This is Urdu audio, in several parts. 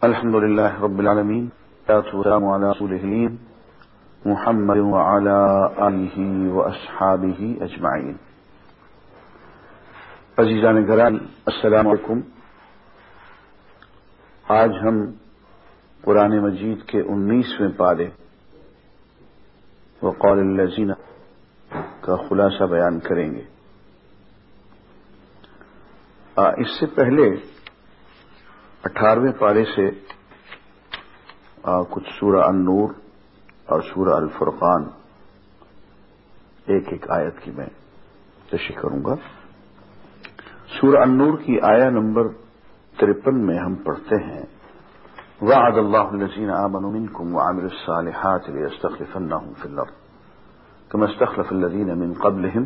الحمد لله رب العالمين والسلام على رسوله محمد وعلى آله وأصحابه أجمعين. عزیزان گران السلام علیکم. آج ہم قرآن مجید کے انیسویں پارے، وقال الذین کا خلاصہ بیان کریں گے۔ اس سے پہلے اٹھارہویں پارے سے کچھ سورہ النور اور سورہ الفرقان، ایک ایک آیت کی میں تشریح کروں گا۔ سورہ النور کی آیا نمبر ترپن میں ہم پڑھتے ہیں، وعد اللہ الذين آمنوا منكم وعملوا الصالحات ليستخلفنهم في الأرض كما استخلف الذين من قبلهم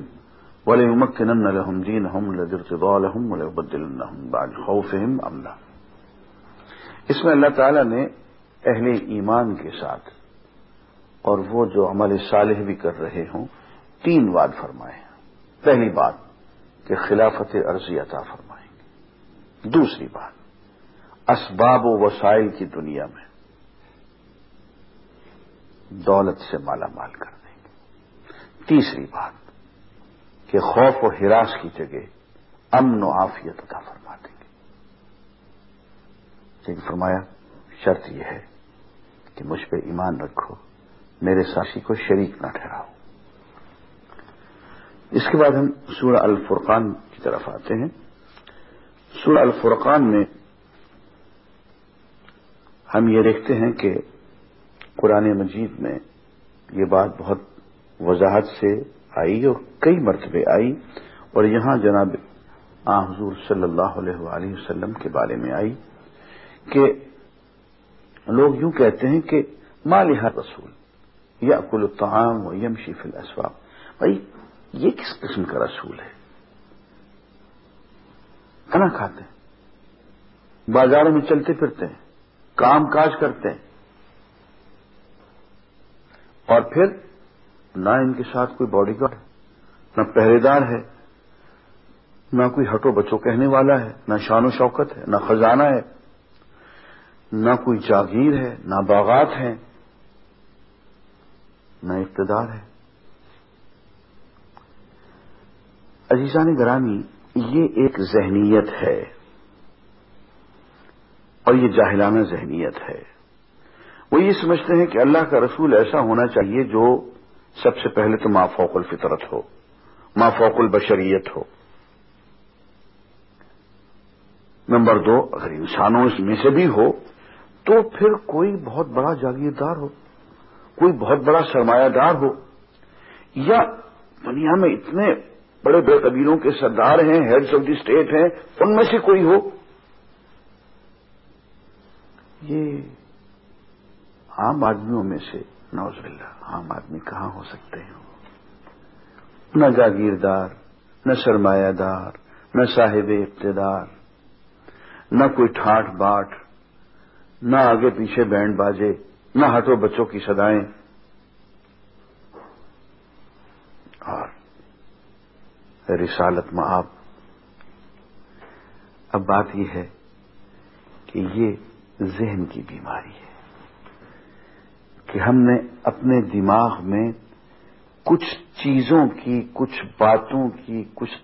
وليمكنن لهم دينهم الذي ارتضى لهم وليبدلنهم بعد خوفهم أمنا اس میں اللہ تعالی نے اہل ایمان کے ساتھ اور وہ جو عمل صالح بھی کر رہے ہوں، تین وعد فرمائے ہیں۔ پہلی بات کہ خلافت عرضی عطا فرمائیں گے۔ دوسری بات، اسباب و وسائل کی دنیا میں دولت سے مالا مال کر دیں گے۔ تیسری بات کہ خوف و ہراس کی جگہ امن و عافیت عطا فرما دیں گے۔ لیکن فرمایا، شرط یہ ہے کہ مجھ پہ ایمان رکھو، میرے ساتھی کو شریک نہ ٹھہراؤ۔ اس کے بعد ہم سورہ الفرقان کی طرف آتے ہیں۔ سورہ الفرقان میں ہم یہ دیکھتے ہیں کہ قرآن مجید میں یہ بات بہت وضاحت سے آئی اور کئی مرتبے آئی اور یہاں جناب آ حضور صلی اللہ علیہ وآلہ وسلم کے بارے میں آئی۔ کہ لوگ یوں کہتے ہیں کہ مالحہ رسول یا کل الطعام و یم شیف الاسواق۔ بھائی، یہ کس قسم کا رسول ہے؟ کھانا کھاتے ہیں بازاروں میں چلتے پھرتے ہیں، کام کاج کرتے ہیں۔ اور پھر نہ ان کے ساتھ کوئی باڈی گارڈ ہے، نہ پہرے دار ہے، نہ کوئی ہٹو بچو کہنے والا ہے، نہ شان و شوکت ہے، نہ خزانہ ہے۔ نہ کوئی جاگیر ہے، نہ باغات ہیں، نہ اقتدار ہے۔ عزیزان گرامی، یہ ایک ذہنیت ہے اور یہ جاہلانہ ذہنیت ہے۔ وہ یہ سمجھتے ہیں کہ اللہ کا رسول ایسا ہونا چاہیے جو سب سے پہلے تو مافوق الفطرت ہو مافوق البشریت ہو۔ نمبر دو، اگر انسانوں اس میں سے بھی ہو تو پھر کوئی بہت بڑا جاگیردار ہو، کوئی بہت بڑا سرمایہ دار ہو، یا دنیا میں اتنے بڑے بڑے قبیلوں کے سردار ہیں ہیڈس آف دی اسٹیٹ ہیں، ان میں سے کوئی ہو؟ یہ عام آدمیوں میں سے نوز اللہ عام آدمی کہاں ہو سکتے ہیں؟ نہ جاگیردار، نہ سرمایہ دار، نہ صاحب اقتدار، نہ کوئی ٹھاٹ باٹ نہ آگے پیچھے بینڈ باجے نہ ہٹو بچوں کی سدائیں اور رسالت میں آپ، اب بات یہ ہے کہ یہ ذہن کی بیماری ہے کہ ہم نے اپنے دماغ میں کچھ چیزوں کی، کچھ باتوں کی، کچھ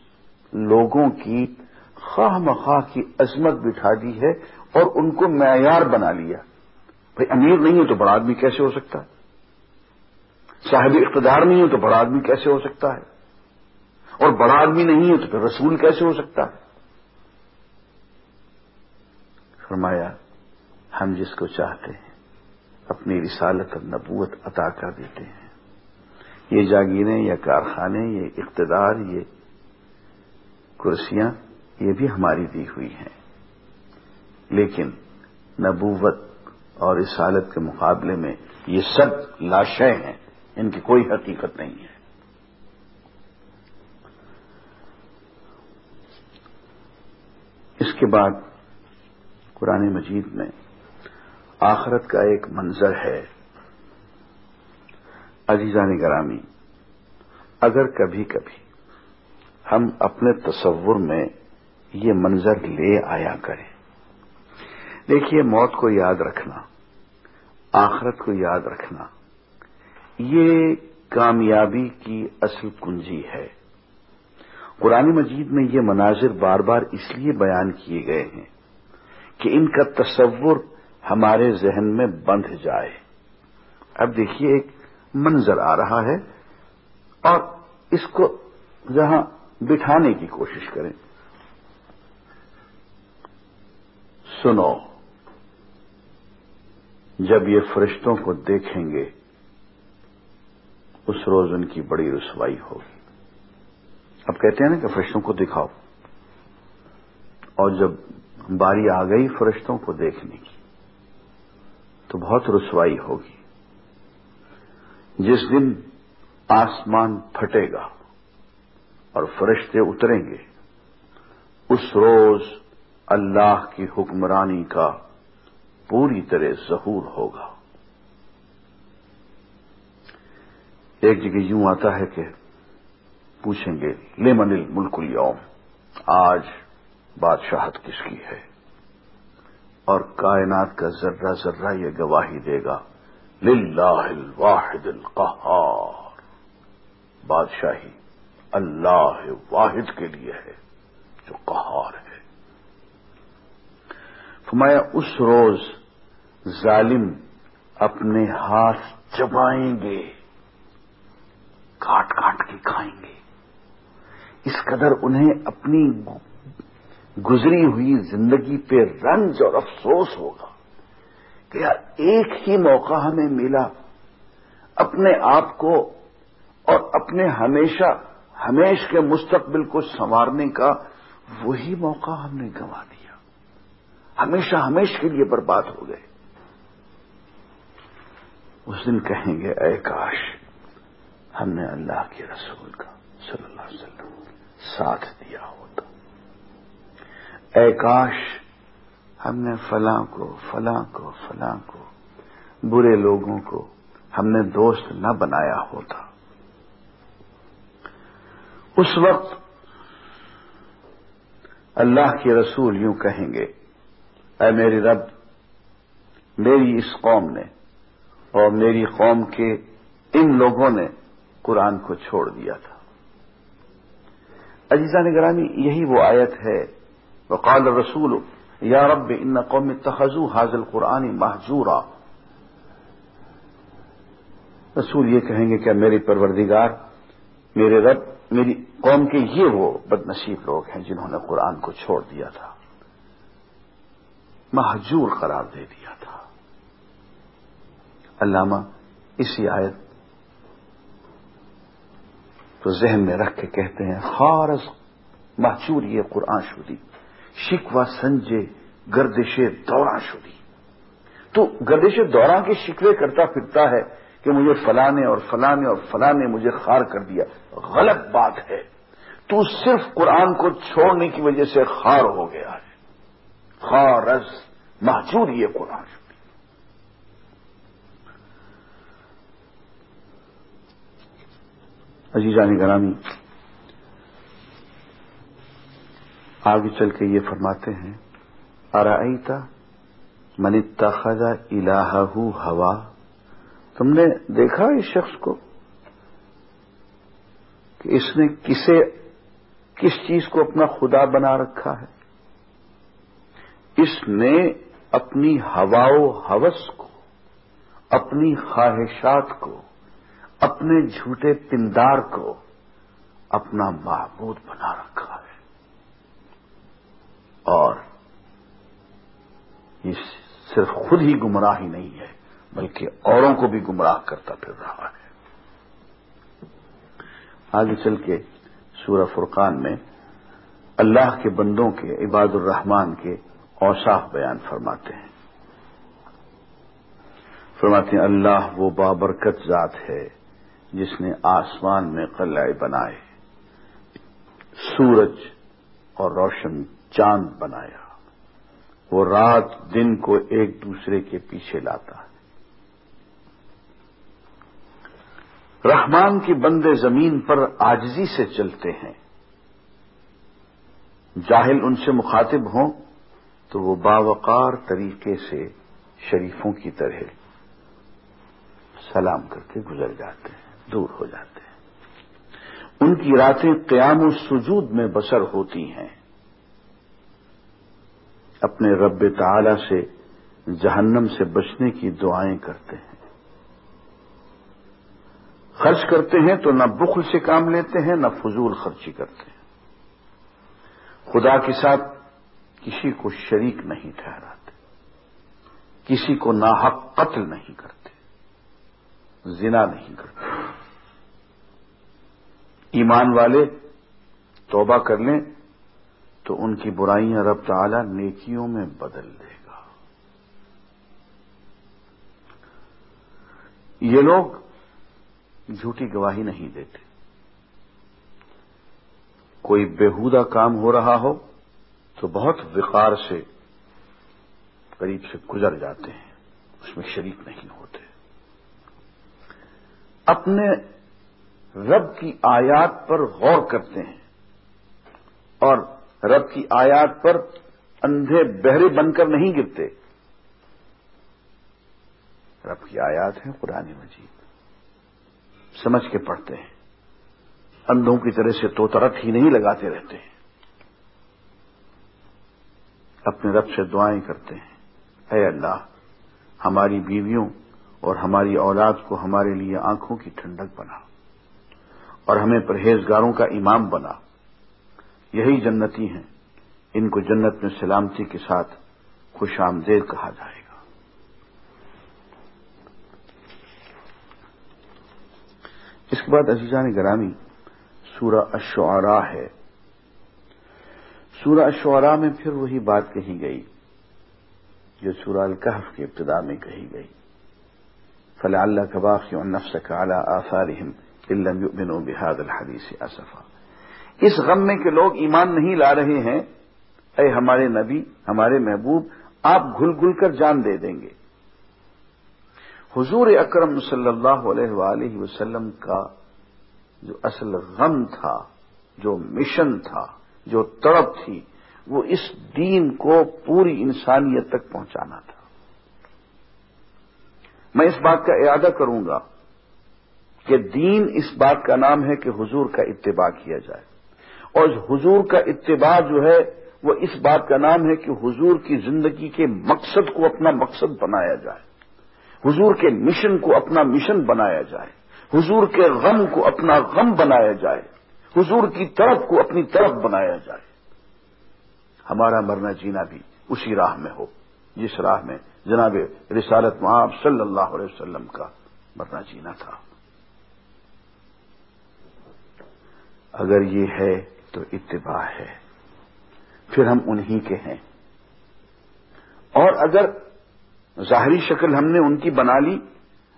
لوگوں کی خواہ مخواہ کی عظمت بٹھا دی ہے۔ اور ان کو معیار بنا لیا۔ بھائی امیر نہیں ہو تو بڑا آدمی کیسے ہو سکتا ہے؟ صاحب اقتدار نہیں ہو تو بڑا آدمی کیسے ہو سکتا ہے؟ اور بڑا آدمی نہیں ہو تو پھر رسول کیسے ہو سکتا ہے؟ فرمایا، ہم جس کو چاہتے ہیں، اپنی رسالت اور نبوت عطا کر دیتے ہیں۔ یہ جاگیریں یا کارخانے، یہ اقتدار، یہ کرسیاں، یہ بھی ہماری دی ہوئی ہیں۔ لیکن نبوت اور رسالت کے مقابلے میں یہ سب لاشیں ہیں، ان کی کوئی حقیقت نہیں ہے۔ اس کے بعد قرآن مجید میں آخرت کا ایک منظر ہے۔ عزیزان گرامی، اگر کبھی کبھی ہم اپنے تصور میں یہ منظر لے آیا کریں۔ دیکھیے، موت کو یاد رکھنا، آخرت کو یاد رکھنا، یہ کامیابی کی اصل کنجی ہے۔ قرآن مجید میں یہ مناظر بار بار اس لیے بیان کیے گئے ہیں کہ ان کا تصور ہمارے ذہن میں بندھ جائے۔ اب دیکھیے، ایک منظر آ رہا ہے اور اس کو جہاں بٹھانے کی کوشش کریں۔ سنو۔ جب یہ فرشتوں کو دیکھیں گے، اس روز ان کی بڑی رسوائی ہوگی۔ اب کہتے ہیں نا کہ فرشتوں کو دکھاؤ۔ اور جب باری آ گئی فرشتوں کو دیکھنے کی، تو بہت رسوائی ہوگی۔ جس دن آسمان پھٹے گا اور فرشتے اتریں گے، اس روز اللہ کی حکمرانی کا پوری طرح ظہور ہوگا۔ ایک جگہ یوں آتا ہے کہ پوچھیں گے لیمن الملک اليوم آج بادشاہت کس کی ہے؟ اور کائنات کا ذرہ ذرہ یہ گواہی دے گا، للہ الواحد القہار۔ بادشاہی اللہ واحد کے لیے ہے، جو قہار ہے۔ فرمایا، اس روز ظالم اپنے ہاتھ چبائیں گے، کاٹ کاٹ کے کھائیں گے۔ اس قدر انہیں اپنی گزری ہوئی زندگی پہ رنج اور افسوس ہوگا کہ یار ایک ہی موقع ہمیں ملا۔ اپنے آپ کو اور اپنے ہمیشہ، ہمیش کے مستقبل کو سنوارنے کا وہی موقع ہم نے گنوا دیا۔ ہمیشہ، ہمیش کے لیے برباد ہو گئے۔ اس دن کہیں گے، اے کاش، ہم نے اللہ کے رسول کا صلی اللہ علیہ وسلم ساتھ دیا ہوتا۔ اے کاش، ہم نے فلاں کو فلاں کو فلاں کو، برے لوگوں کو ہم نے دوست نہ بنایا ہوتا۔ اس وقت اللہ کے رسول یوں کہیں گے، اے میری رب، میری اس قوم نے اور میری قوم کے ان لوگوں نے قرآن کو چھوڑ دیا تھا۔ عزیزہ نگرانی یہی وہ آیت ہے۔ وقال رسول یا رب، ان قوم تخذو حاضل قرآن محجورا رسول یہ کہیں گے کہ میری پروردگار، میرے رب، میری قوم کے یہ وہ بد نصیب لوگ ہیں جنہوں نے قرآن کو چھوڑ دیا تھا۔ محجور قرار دے دیا۔ علامہ، اسی آیت تو ذہن میں رکھ کے کہتے ہیں خارز محچور یہ قرآن شدی شکوا سنجے گردش دورہ شدی۔ تو گردش دورہ کے شکوے کرتا پھرتا ہے کہ مجھے فلانے اور فلانے اور فلانے مجھے خار کر دیا۔ غلط بات ہے۔ تو صرف قرآن کو چھوڑنے کی وجہ سے خار ہو گیا ہے۔ خارز محجور یہ قرآن شدی۔ عزیزانی گرامی آگے چل کے یہ فرماتے ہیں ارائیتا من اتخذ الہ ہوا؟ تم نے دیکھا اس شخص کو؟ کہ اس نے کسے، کس چیز کو اپنا خدا بنا رکھا ہے؟ اس نے اپنی ہوا و حوث کو، اپنی خواہشات کو اپنے جھوٹے پندار کو اپنا معبود بنا رکھا ہے۔ اور یہ صرف خود ہی گمراہ ہی نہیں ہے، بلکہ اوروں کو بھی گمراہ کرتا پھر رہا ہے۔ آگے چل کے سورہ فرقان میں اللہ کے بندوں کے، عباد الرحمان کے اوساف بیان فرماتے ہیں۔ فرماتے ہیں، اللہ وہ بابرکت ذات ہے جس نے آسمان میں قلعے بنائے، سورج اور روشن چاند بنایا۔ وہ رات دن کو ایک دوسرے کے پیچھے لاتا۔ ہے رحمان کی بندے زمین پر آجزی سے چلتے ہیں۔ جاہل ان سے مخاطب ہوں تو وہ باوقار طریقے سے شریفوں کی طرح سلام کر کے گزر جاتے ہیں۔ دور ہو جاتے ہیں۔ ان کی راتیں قیام و سجود میں بسر ہوتی ہیں۔ اپنے رب تعالی سے جہنم سے بچنے کی دعائیں کرتے ہیں۔ خرچ کرتے ہیں تو نہ بخل سے کام لیتے ہیں، نہ فضول خرچی کرتے ہیں۔ خدا کے ساتھ کسی کو شریک نہیں ٹھہراتے، کسی کو ناحق قتل نہیں کرتے، زنا نہیں کرتے۔ ایمان والے توبہ کر لیں، تو ان کی برائیاں رب تعالی نیکیوں میں بدل دے گا۔ یہ لوگ جھوٹی گواہی نہیں دیتے۔ کوئی بےحودہ کام ہو رہا ہو تو بہت وقار سے قریب سے گزر جاتے ہیں، اس میں شریک نہیں ہوتے۔ اپنے رب کی آیات پر غور کرتے ہیں اور رب کی آیات پر اندھے بہرے بن کر نہیں گرتے۔ رب کی آیات ہیں قرآن مجید۔ سمجھ کے پڑھتے ہیں۔ اندھوں کی طرح سے تو طرف ہی نہیں لگاتے رہتے۔ ہیں اپنے رب سے دعائیں کرتے ہیں۔ اے اللہ، ہماری بیویوں اور ہماری اولاد کو ہمارے لیے آنکھوں کی ٹھنڈک بنا۔ اور ہمیں پرہیزگاروں کا امام بنا۔ یہی جنتی ہیں۔ ان کو جنت میں سلامتی کے ساتھ خوش آمدید کہا جائے گا۔ اس کے بعد عزیزان گرامی، سورہ اشعراء ہے۔ سورہ اشعراء میں پھر وہی بات کہی گئی، جو سورہ الکحف کی ابتدا میں کہی گئی۔ فلا اللہ کباخ نفس کا اعلیٰ آثارہم علم یؤمنوا بهذا الحدیث اسفا اس غم میں کہ لوگ ایمان نہیں لا رہے ہیں، اے ہمارے نبی، ہمارے محبوب، آپ گھل گھل کر جان دے دیں گے۔ حضور اکرم صلی اللہ علیہ وآلہ وسلم کا جو اصل غم تھا، جو مشن تھا، جو تڑپ تھی، وہ اس دین کو پوری انسانیت تک پہنچانا تھا۔ میں اس بات کا ارادہ کروں گا۔ کہ دین اس بات کا نام ہے کہ حضور کا اتباع کیا جائے۔ اور حضور کا اتباع جو ہے، وہ اس بات کا نام ہے کہ حضور کی زندگی کے مقصد کو اپنا مقصد بنایا جائے۔ حضور کے مشن کو اپنا مشن بنایا جائے۔ حضور کے غم کو اپنا غم بنایا جائے۔ حضور کی طرف کو اپنی طرف بنایا جائے۔ ہمارا مرنا جینا بھی اسی راہ میں ہو، جس راہ میں جناب رسالت معاب صلی اللہ علیہ وسلم کا مرنا جینا تھا۔ اگر یہ ہے تو اتباع ہے۔ پھر ہم انہی کے ہیں۔ اور اگر ظاہری شکل ہم نے ان کی بنا لی،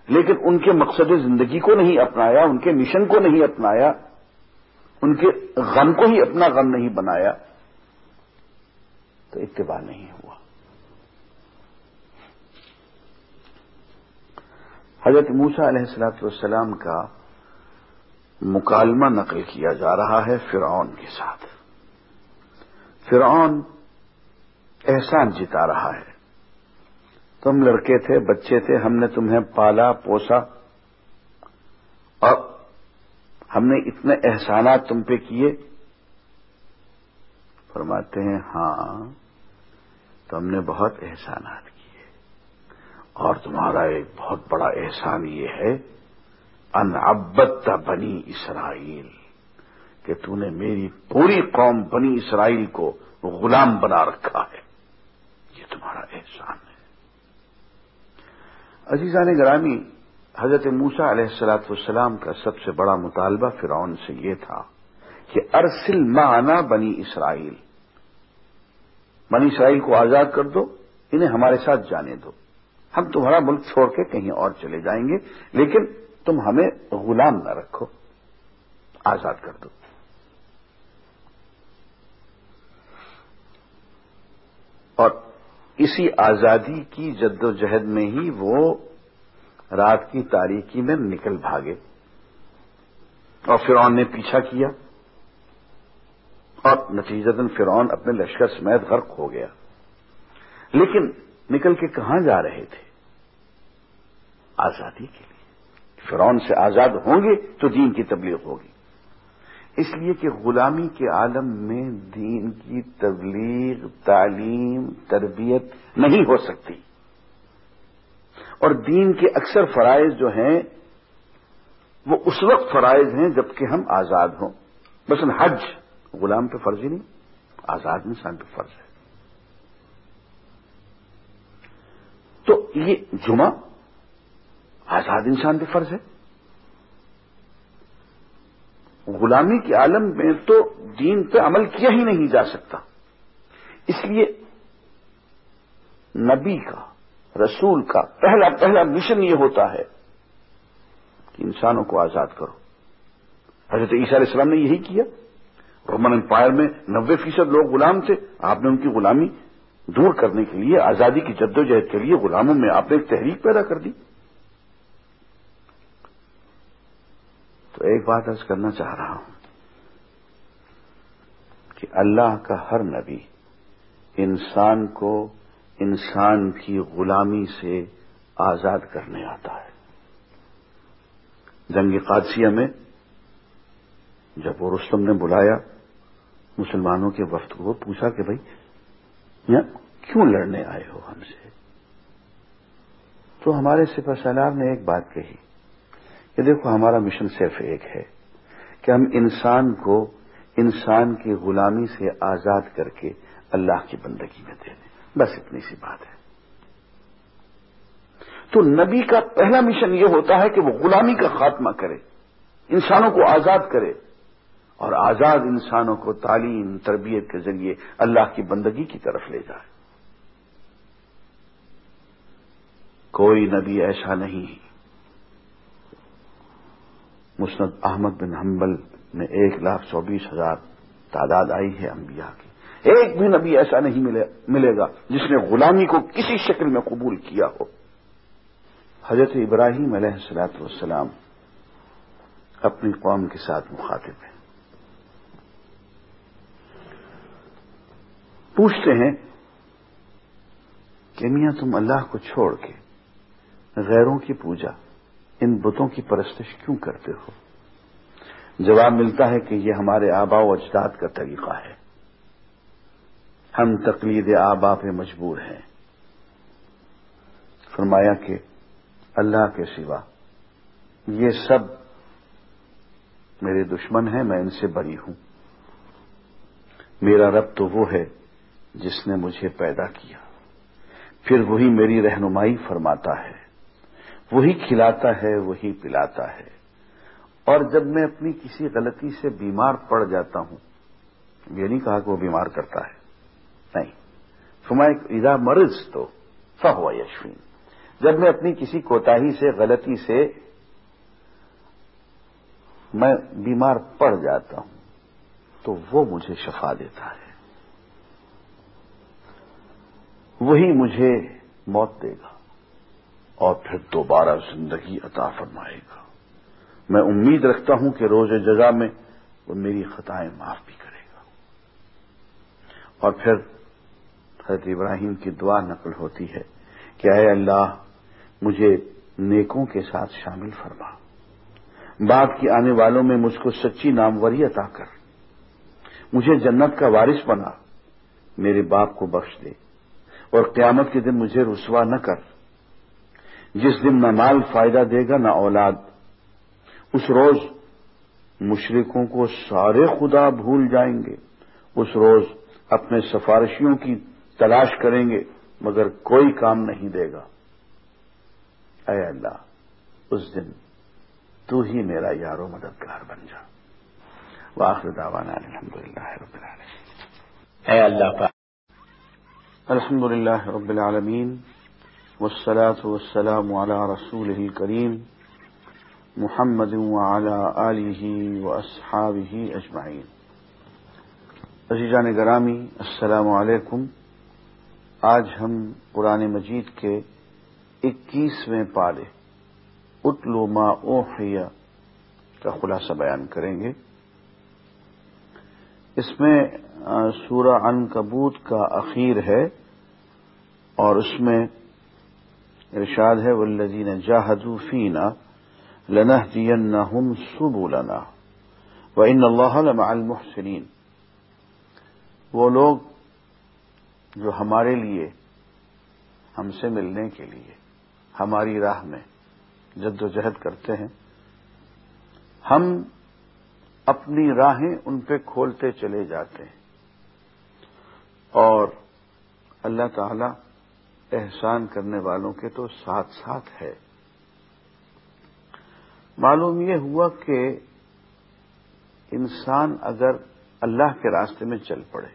لیکن ان کے مقصد زندگی کو نہیں اپنایا، ان کے مشن کو نہیں اپنایا، ان کے غم کو ہی اپنا غم نہیں بنایا، تو اتباع نہیں ہوا۔ حضرت موسا علیہ السلاۃ والسلام کا مکالمہ نقل کیا جا رہا ہے فرعون کے ساتھ۔ فرعون احسان جتا رہا ہے۔ تم لڑکے تھے، بچے تھے، ہم نے تمہیں پالا، پوسا۔ اور ہم نے اتنے احسانات تم پہ کیے۔ فرماتے ہیں ہاں تو ہم نے بہت احسانات کیے۔ اور تمہارا ایک بہت بڑا احسان یہ ہے ان ابت بنی اسرائیل، کہ تو نے میری پوری قوم بنی اسرائیل کو غلام بنا رکھا ہے۔ یہ تمہارا احسان ہے۔ عزیزان گرامی، حضرت موسا علیہ السلاۃ والسلام کا سب سے بڑا مطالبہ فرعون سے یہ تھا کہ ارسل مانا بنی اسرائیل۔ بنی اسرائیل کو آزاد کر دو، انہیں ہمارے ساتھ جانے دو۔ ہم تمہارا ملک چھوڑ کے کہیں اور چلے جائیں گے، لیکن تم ہمیں غلام نہ رکھو۔ آزاد کر دو۔ اور اسی آزادی کی جد و جہد میں ہی وہ رات کی تاریکی میں نکل بھاگے۔ اور فرعون نے پیچھا کیا۔ اور نتیجتاً فرعون اپنے لشکر سمیت غرق ہو گیا۔ لیکن نکل کے کہاں جا رہے تھے؟ آزادی کے لیے۔ فرعون سے آزاد ہوں گے تو دین کی تبلیغ ہوگی۔ اس لیے کہ غلامی کے عالم میں دین کی تبلیغ، تعلیم، تربیت نہیں ہو سکتی۔ اور دین کے اکثر فرائض جو ہیں، وہ اس وقت فرائض ہیں جبکہ ہم آزاد ہوں۔ بس حج غلام پہ فرض ہی نہیں، آزاد انسان پہ فرض ہے۔ تو یہ جمعہ آزاد انسان پہ فرض ہے۔ غلامی کے عالم میں تو دین پہ عمل کیا ہی نہیں جا سکتا۔ اس لیے نبی کا، رسول کا پہلا پہلا مشن یہ ہوتا ہے کہ انسانوں کو آزاد کرو۔ حضرت عیسیٰ علیہ السلام نے یہی کیا۔ رومن امپائر میں نوے فیصد لوگ غلام تھے۔ آپ نے ان کی غلامی دور کرنے کے لیے، آزادی کی جدوجہد کے لیے غلاموں میں آپ نے ایک تحریک پیدا کر دی۔ تو ایک بات ارض کرنا چاہ رہا ہوں کہ اللہ کا ہر نبی انسان کو انسان کی غلامی سے آزاد کرنے آتا ہے۔ جنگ قادسیہ میں جب وہ رستم نے بلایا، مسلمانوں کے وفد کو پوچھا کہ بھائی یا کیوں لڑنے آئے ہو ہم سے؟ تو ہمارے سپہ سالار نے ایک بات کہی۔ کہ دیکھو ہمارا مشن صرف ایک ہے کہ ہم انسان کو انسان کی غلامی سے آزاد کر کے اللہ کی بندگی میں دے دیں۔ بس اتنی سی بات ہے۔ تو نبی کا پہلا مشن یہ ہوتا ہے کہ وہ غلامی کا خاتمہ کرے، انسانوں کو آزاد کرے اور آزاد انسانوں کو تعلیم، تربیت کے ذریعے اللہ کی بندگی کی طرف لے جائے۔ کوئی نبی ایسا نہیں۔ مسند احمد بن حنبل میں ایک لاکھ چوبیس ہزار تعداد آئی ہے انبیاء کی۔ ایک بھی نبی ایسا نہیں ملے گا جس نے غلامی کو کسی شکل میں قبول کیا ہو۔ حضرت ابراہیم علیہ السلاۃ والسلام اپنی قوم کے ساتھ مخاطب ہیں۔ پوچھتے ہیں کہ میاں تم اللہ کو چھوڑ کے غیروں کی پوجا ان بتوں کی پرستش کیوں کرتے ہو؟ جواب ملتا ہے کہ یہ ہمارے آبا و اجداد کا طریقہ ہے۔ ہم تقلید آبا پہ مجبور ہیں۔ فرمایا کہ اللہ کے سوا یہ سب میرے دشمن ہیں، میں ان سے بری ہوں۔ میرا رب تو وہ ہے جس نے مجھے پیدا کیا۔ پھر وہی میری رہنمائی فرماتا ہے۔ وہی کھلاتا ہے، وہی پلاتا ہے۔ اور جب میں اپنی کسی غلطی سے بیمار پڑ جاتا ہوں، یہ نہیں کہا کہ وہ بیمار کرتا ہے۔ نہیں۔ سمائے ادا مرض تو فہو یشوین جب میں اپنی کسی کوتاہی سے، غلطی سے میں بیمار پڑ جاتا ہوں، تو وہ مجھے شفا دیتا ہے۔ وہی مجھے موت دے گا۔ اور پھر دوبارہ زندگی عطا فرمائے گا۔ میں امید رکھتا ہوں کہ روز جزا میں وہ میری خطائیں معاف بھی کرے گا۔ اور پھر حضرت ابراہیم کی دعا نقل ہوتی ہے کہ اے اللہ، مجھے نیکوں کے ساتھ شامل فرما۔ بعد کی آنے والوں میں مجھ کو سچی ناموری عطا کر۔ مجھے جنت کا وارث بنا۔ میرے باپ کو بخش دے۔ اور قیامت کے دن مجھے رسوا نہ کر۔ جس دن نہ مال فائدہ دے گا نہ اولاد۔ اس روز مشرقوں کو سارے خدا بھول جائیں گے۔ اس روز اپنے سفارشیوں کی تلاش کریں گے مگر کوئی کام نہیں دے گا۔ اے اللہ اس دن تو ہی میرا یارو مددگار بن جا۔ واخر دعوانا الحمد للہ رب العالمین۔ اے اللہ الحمد للہ رب العالمین۔ والصلاة والسلام على رسوله الكريم محمد وعلى آله وأصحابه أجمعين. عزیزان گرامی، السلام علیکم. آج ہم قرآن مجید کے اکیسویں پارے، اتلو ما اوحیا کا خلاصہ بیان کریں گے۔ اس میں سورہ ان کبوت کا اخیر ہے اور اس میں ارشاد ہے والذین جاہدوا فینا لنہدینہم سبلنا وان اللہ لمع المحسنین وہ لوگ جو ہمارے لیے، ہم سے ملنے کے لیے، ہماری راہ میں جد و جہد کرتے ہیں، ہم اپنی راہیں ان پہ کھولتے چلے جاتے ہیں۔ اور اللہ تعالی احسان کرنے والوں کے تو ساتھ ساتھ ہے۔ معلوم یہ ہوا کہ انسان اگر اللہ کے راستے میں چل پڑے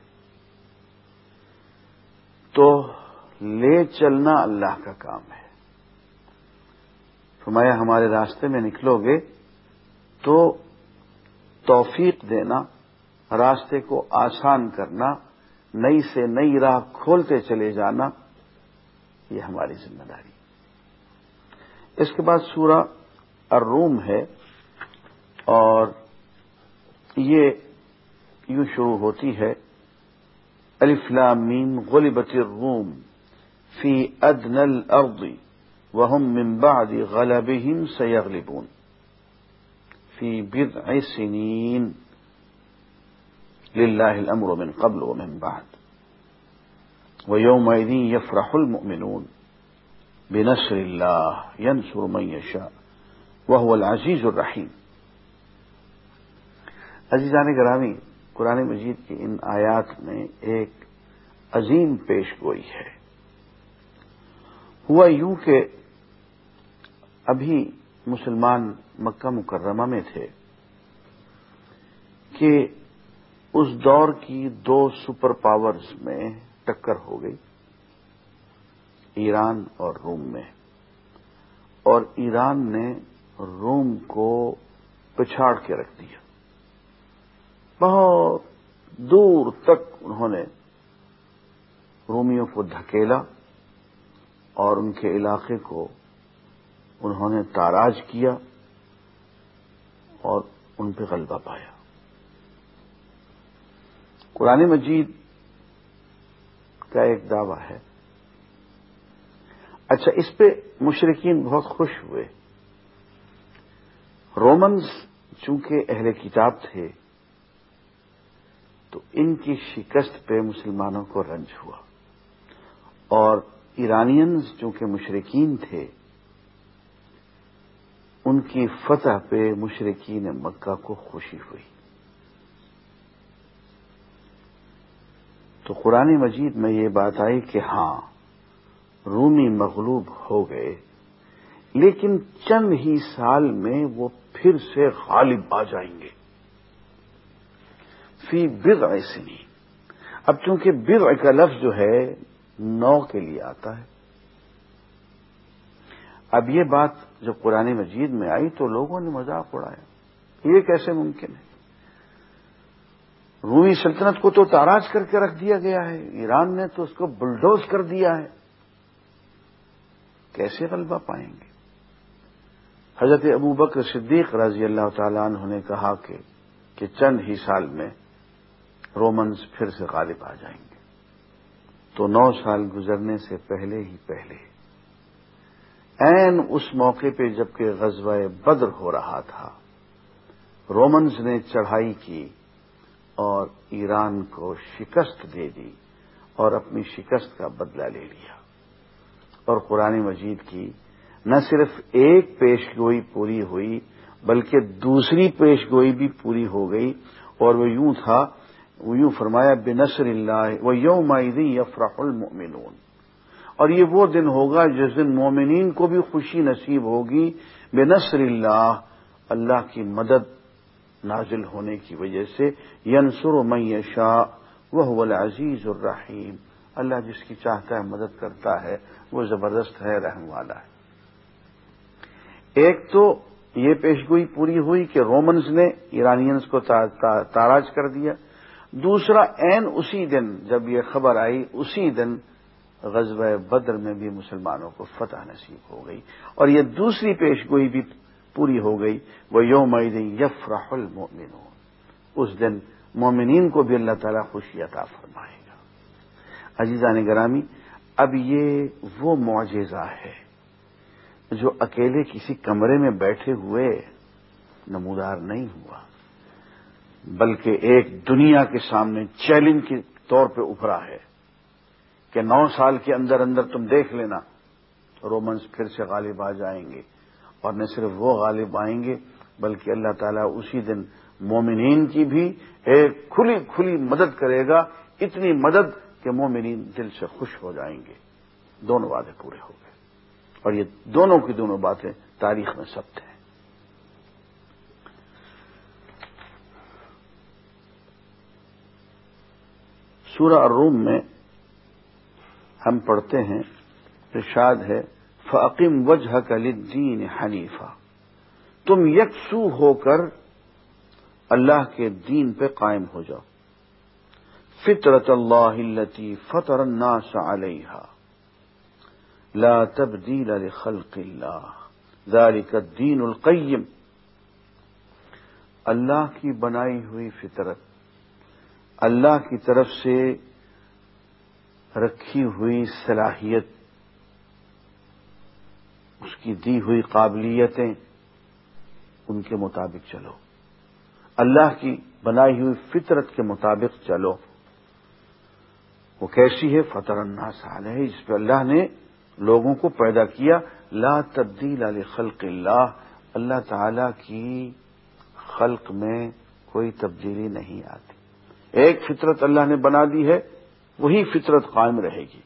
تو لے چلنا اللہ کا کام ہے۔ فرمایا، ہمارے راستے میں نکلو گے تو توفیق دینا، راستے کو آسان کرنا، نئی سے نئی راہ کھولتے چلے جانا یہ ہماری ذمہ داری۔ اس کے بعد سورہ الروم ہے اور یہ یوں شروع ہوتی ہے الفلام غلبت الروم فی ادن الارض وهم من بعد غلبهم سيغلبون في بضع سنين لله الأمر من قبل ومن بعد۔ ويومئذ يفرح المؤمنون بنصر الله ينصر من يشاء وهو العزيز الرحيم۔ عزیزان گرامی، قرآن مجید کی ان آیات میں ایک عظیم پیش گوئی ہے۔ ہوا یوں کہ ابھی مسلمان مکہ مکرمہ میں تھے کہ اس دور کی دو سپر پاورز میں ٹکر ہو گئی ایران اور روم میں۔ اور ایران نے روم کو پچھاڑ کے رکھ دیا۔ بہت دور تک انہوں نے رومیوں کو دھکیلا اور ان کے علاقے کو انہوں نے تاراج کیا اور ان پہ غلبہ پایا۔ قرآن مجید کا ایک دعویٰ ہے۔ اچھا اس پہ مشرقین بہت خوش ہوئے۔ رومنز چونکہ اہل کتاب تھے، تو ان کی شکست پہ مسلمانوں کو رنج ہوا۔ اور ایرانینز چونکہ مشرقین تھے، ان کی فتح پہ مشرقین مکہ کو خوشی ہوئی۔ تو قرآن مجید میں یہ بات آئی کہ ہاں رومی مغلوب ہو گئے، لیکن چند ہی سال میں وہ پھر سے غالب آ جائیں گے۔ فی بر ایسے نہیں اب چونکہ بر کا لفظ جو ہے، نو کے لیے آتا ہے۔ اب یہ بات جب قرآن مجید میں آئی تو لوگوں نے مذاق اڑایا۔ یہ کیسے ممکن ہے؟ رومی سلطنت کو تو تاراج کر کے رکھ دیا گیا ہے، ایران نے تو اس کو بلڈوز کر دیا ہے۔ کیسے غلبہ پائیں گے؟ حضرت ابو بکر صدیق رضی اللہ تعالیٰ عنہ نے کہا کہ کہ چند ہی سال میں رومنز پھر سے غالب آ جائیں گے۔ تو نو سال گزرنے سے پہلے ہی پہلے۔ این اس موقع پہ جبکہ غزوہ بدر ہو رہا تھا، رومنز نے چڑھائی کی۔ اور ایران کو شکست دے دی اور اپنی شکست کا بدلہ لے لیا۔ اور قرآن مجید کی نہ صرف ایک پیش گوئی پوری ہوئی بلکہ دوسری پیش گوئی بھی پوری ہو گئی اور وہ یوں تھا، وہ یوں فرمایا بے نصر اللہ وہ یوم یفرح المؤمنون۔ اور یہ وہ دن ہوگا جس دن مومنین کو بھی خوشی نصیب ہوگی۔ بے نصر اللہ اللہ کی مدد نازل ہونے کی وجہ سے ینسر من شاہ وہ العزیز الرحیم۔ اللہ جس کی چاہتا ہے مدد کرتا ہے، وہ زبردست ہے، رحم والا ہے۔ ایک تو یہ پیشگوئی پوری ہوئی کہ رومنز نے ایرانینز کو تاراج کر دیا۔ دوسرا این اسی دن جب یہ خبر آئی، اسی دن غزوہ بدر میں بھی مسلمانوں کو فتح نصیب ہو گئی۔ اور یہ دوسری پیشگوئی بھی پوری ہو گئی وہ یوم یفرح المؤمنون۔ اس دن مومنین کو بھی اللہ تعالیٰ خوشی عطا فرمائے گا۔ عزیزان گرامی اب یہ وہ معجزہ ہے جو اکیلے کسی کمرے میں بیٹھے ہوئے نمودار نہیں ہوا، بلکہ ایک دنیا کے سامنے چیلنج کے طور پہ ابھرا ہے کہ نو سال کے اندر اندر تم دیکھ لینا رومنس پھر سے غالب آ جائیں گے۔ اور نہ صرف وہ غالب آئیں گے، بلکہ اللہ تعالیٰ اسی دن مومنین کی بھی ایک کھلی کھلی مدد کرے گا، اتنی مدد کہ مومنین دل سے خوش ہو جائیں گے۔ دونوں وعدے پورے ہو گئے۔ اور یہ دونوں کی دونوں باتیں تاریخ میں سب ہیں۔ سورہ الروم میں ہم پڑھتے ہیں، ارشاد ہے فعقیم وجہ کا لدین حنیفہ تم یکسو ہو کر اللہ کے دین پہ قائم ہو جاؤ۔ فطرت اللہ التی فطر الناس علیہ لا تبدیل لخلق اللہ۔ ذلك الدین القیم۔ اللہ کی بنائی ہوئی فطرت، اللہ کی طرف سے رکھی ہوئی صلاحیت کی دی ہوئی قابلیتیں ان کے مطابق چلو۔ اللہ کی بنائی ہوئی فطرت کے مطابق چلو۔ وہ کیسی ہے؟ فطر الناس علیہ۔ جس پہ اللہ نے لوگوں کو پیدا کیا۔ لا تبدیل علی خلق اللہ۔ اللہ تعالی کی خلق میں کوئی تبدیلی نہیں آتی۔ ایک فطرت اللہ نے بنا دی ہے، وہی فطرت قائم رہے گی۔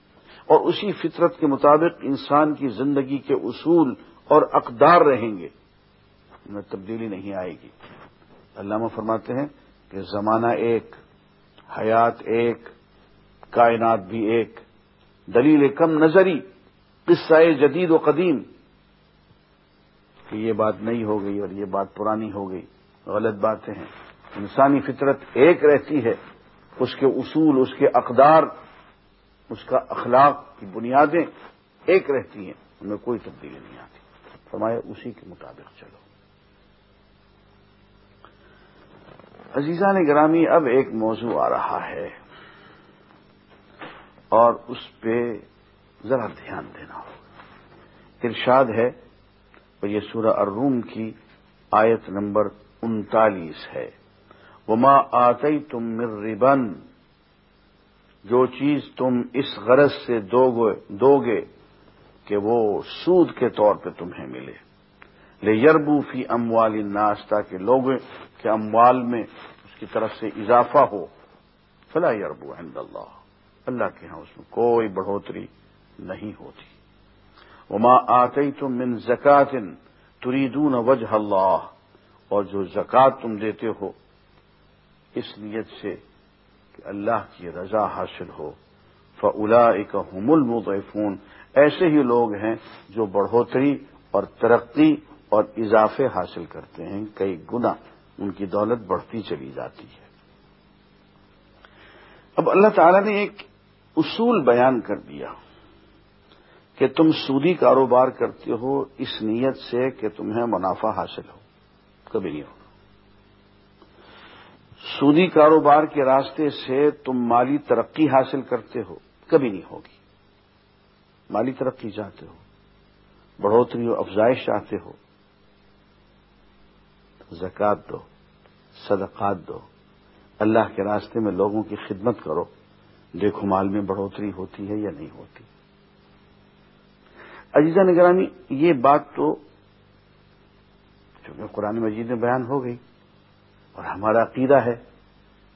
اور اسی فطرت کے مطابق انسان کی زندگی کے اصول اور اقدار رہیں گے۔ میں تبدیلی نہیں آئے گی۔ علامہ فرماتے ہیں کہ زمانہ ایک، حیات ایک، کائنات بھی ایک۔ دلیل کم نظری، قصہ جدید و قدیم۔ کہ یہ بات نہیں ہو گئی اور یہ بات پرانی ہو گئی۔ غلط باتیں ہیں۔ انسانی فطرت ایک رہتی ہے، اس کے اصول، اس کے اقدار اس کا اخلاق کی بنیادیں ایک رہتی ہیں، ان میں کوئی تبدیلی نہیں آتی۔ فرمایا، اسی کے مطابق چلو۔ عزیزہ نے گرامی، اب ایک موضوع آ رہا ہے اور اس پہ ذرا دھیان دینا ہوگا۔ ارشاد ہے، اور یہ سورہ الروم کی آیت نمبر انتالیس ہے۔ وما آتی تم مر ربن جو چیز تم اس غرض سے دو گے کہ وہ سود کے طور پہ تمہیں ملے۔ لے یربو فی اموال ناشتہ کے لوگ کے اموال میں اس کی طرف سے اضافہ ہو۔ فلا یربو عند اللہ۔ اللہ کے ہاں اس میں کوئی بڑھوتری نہیں ہوتی۔ وما آتی تم من زکات تریدون وجہ اللہ۔ اور جو زکات تم دیتے ہو، اس نیت سے کہ اللہ کی رضا حاصل ہو۔ فلا ایک حمل ایسے ہی لوگ ہیں جو بڑھوتری اور ترقی اور اضافے حاصل کرتے ہیں۔ کئی گنا ان کی دولت بڑھتی چلی جاتی ہے۔ اب اللہ تعالی نے ایک اصول بیان کر دیا کہ تم سودی کاروبار کرتے ہو اس نیت سے کہ تمہیں منافع حاصل ہو۔ کبھی نہیں ہو۔ سودی کاروبار کے راستے سے تم مالی ترقی حاصل کرتے ہو، کبھی نہیں ہوگی۔ مالی ترقی چاہتے ہو، بڑھوتری و افزائش چاہتے ہو۔ زکات دو، صدقات دو۔ اللہ کے راستے میں لوگوں کی خدمت کرو، دیکھو مال میں بڑھوتری ہوتی ہے یا نہیں ہوتی۔ عزیزہ نگرانی، یہ بات تو چونکہ قرآن مجید میں بیان ہو گئی۔ اور ہمارا عقیدہ ہے،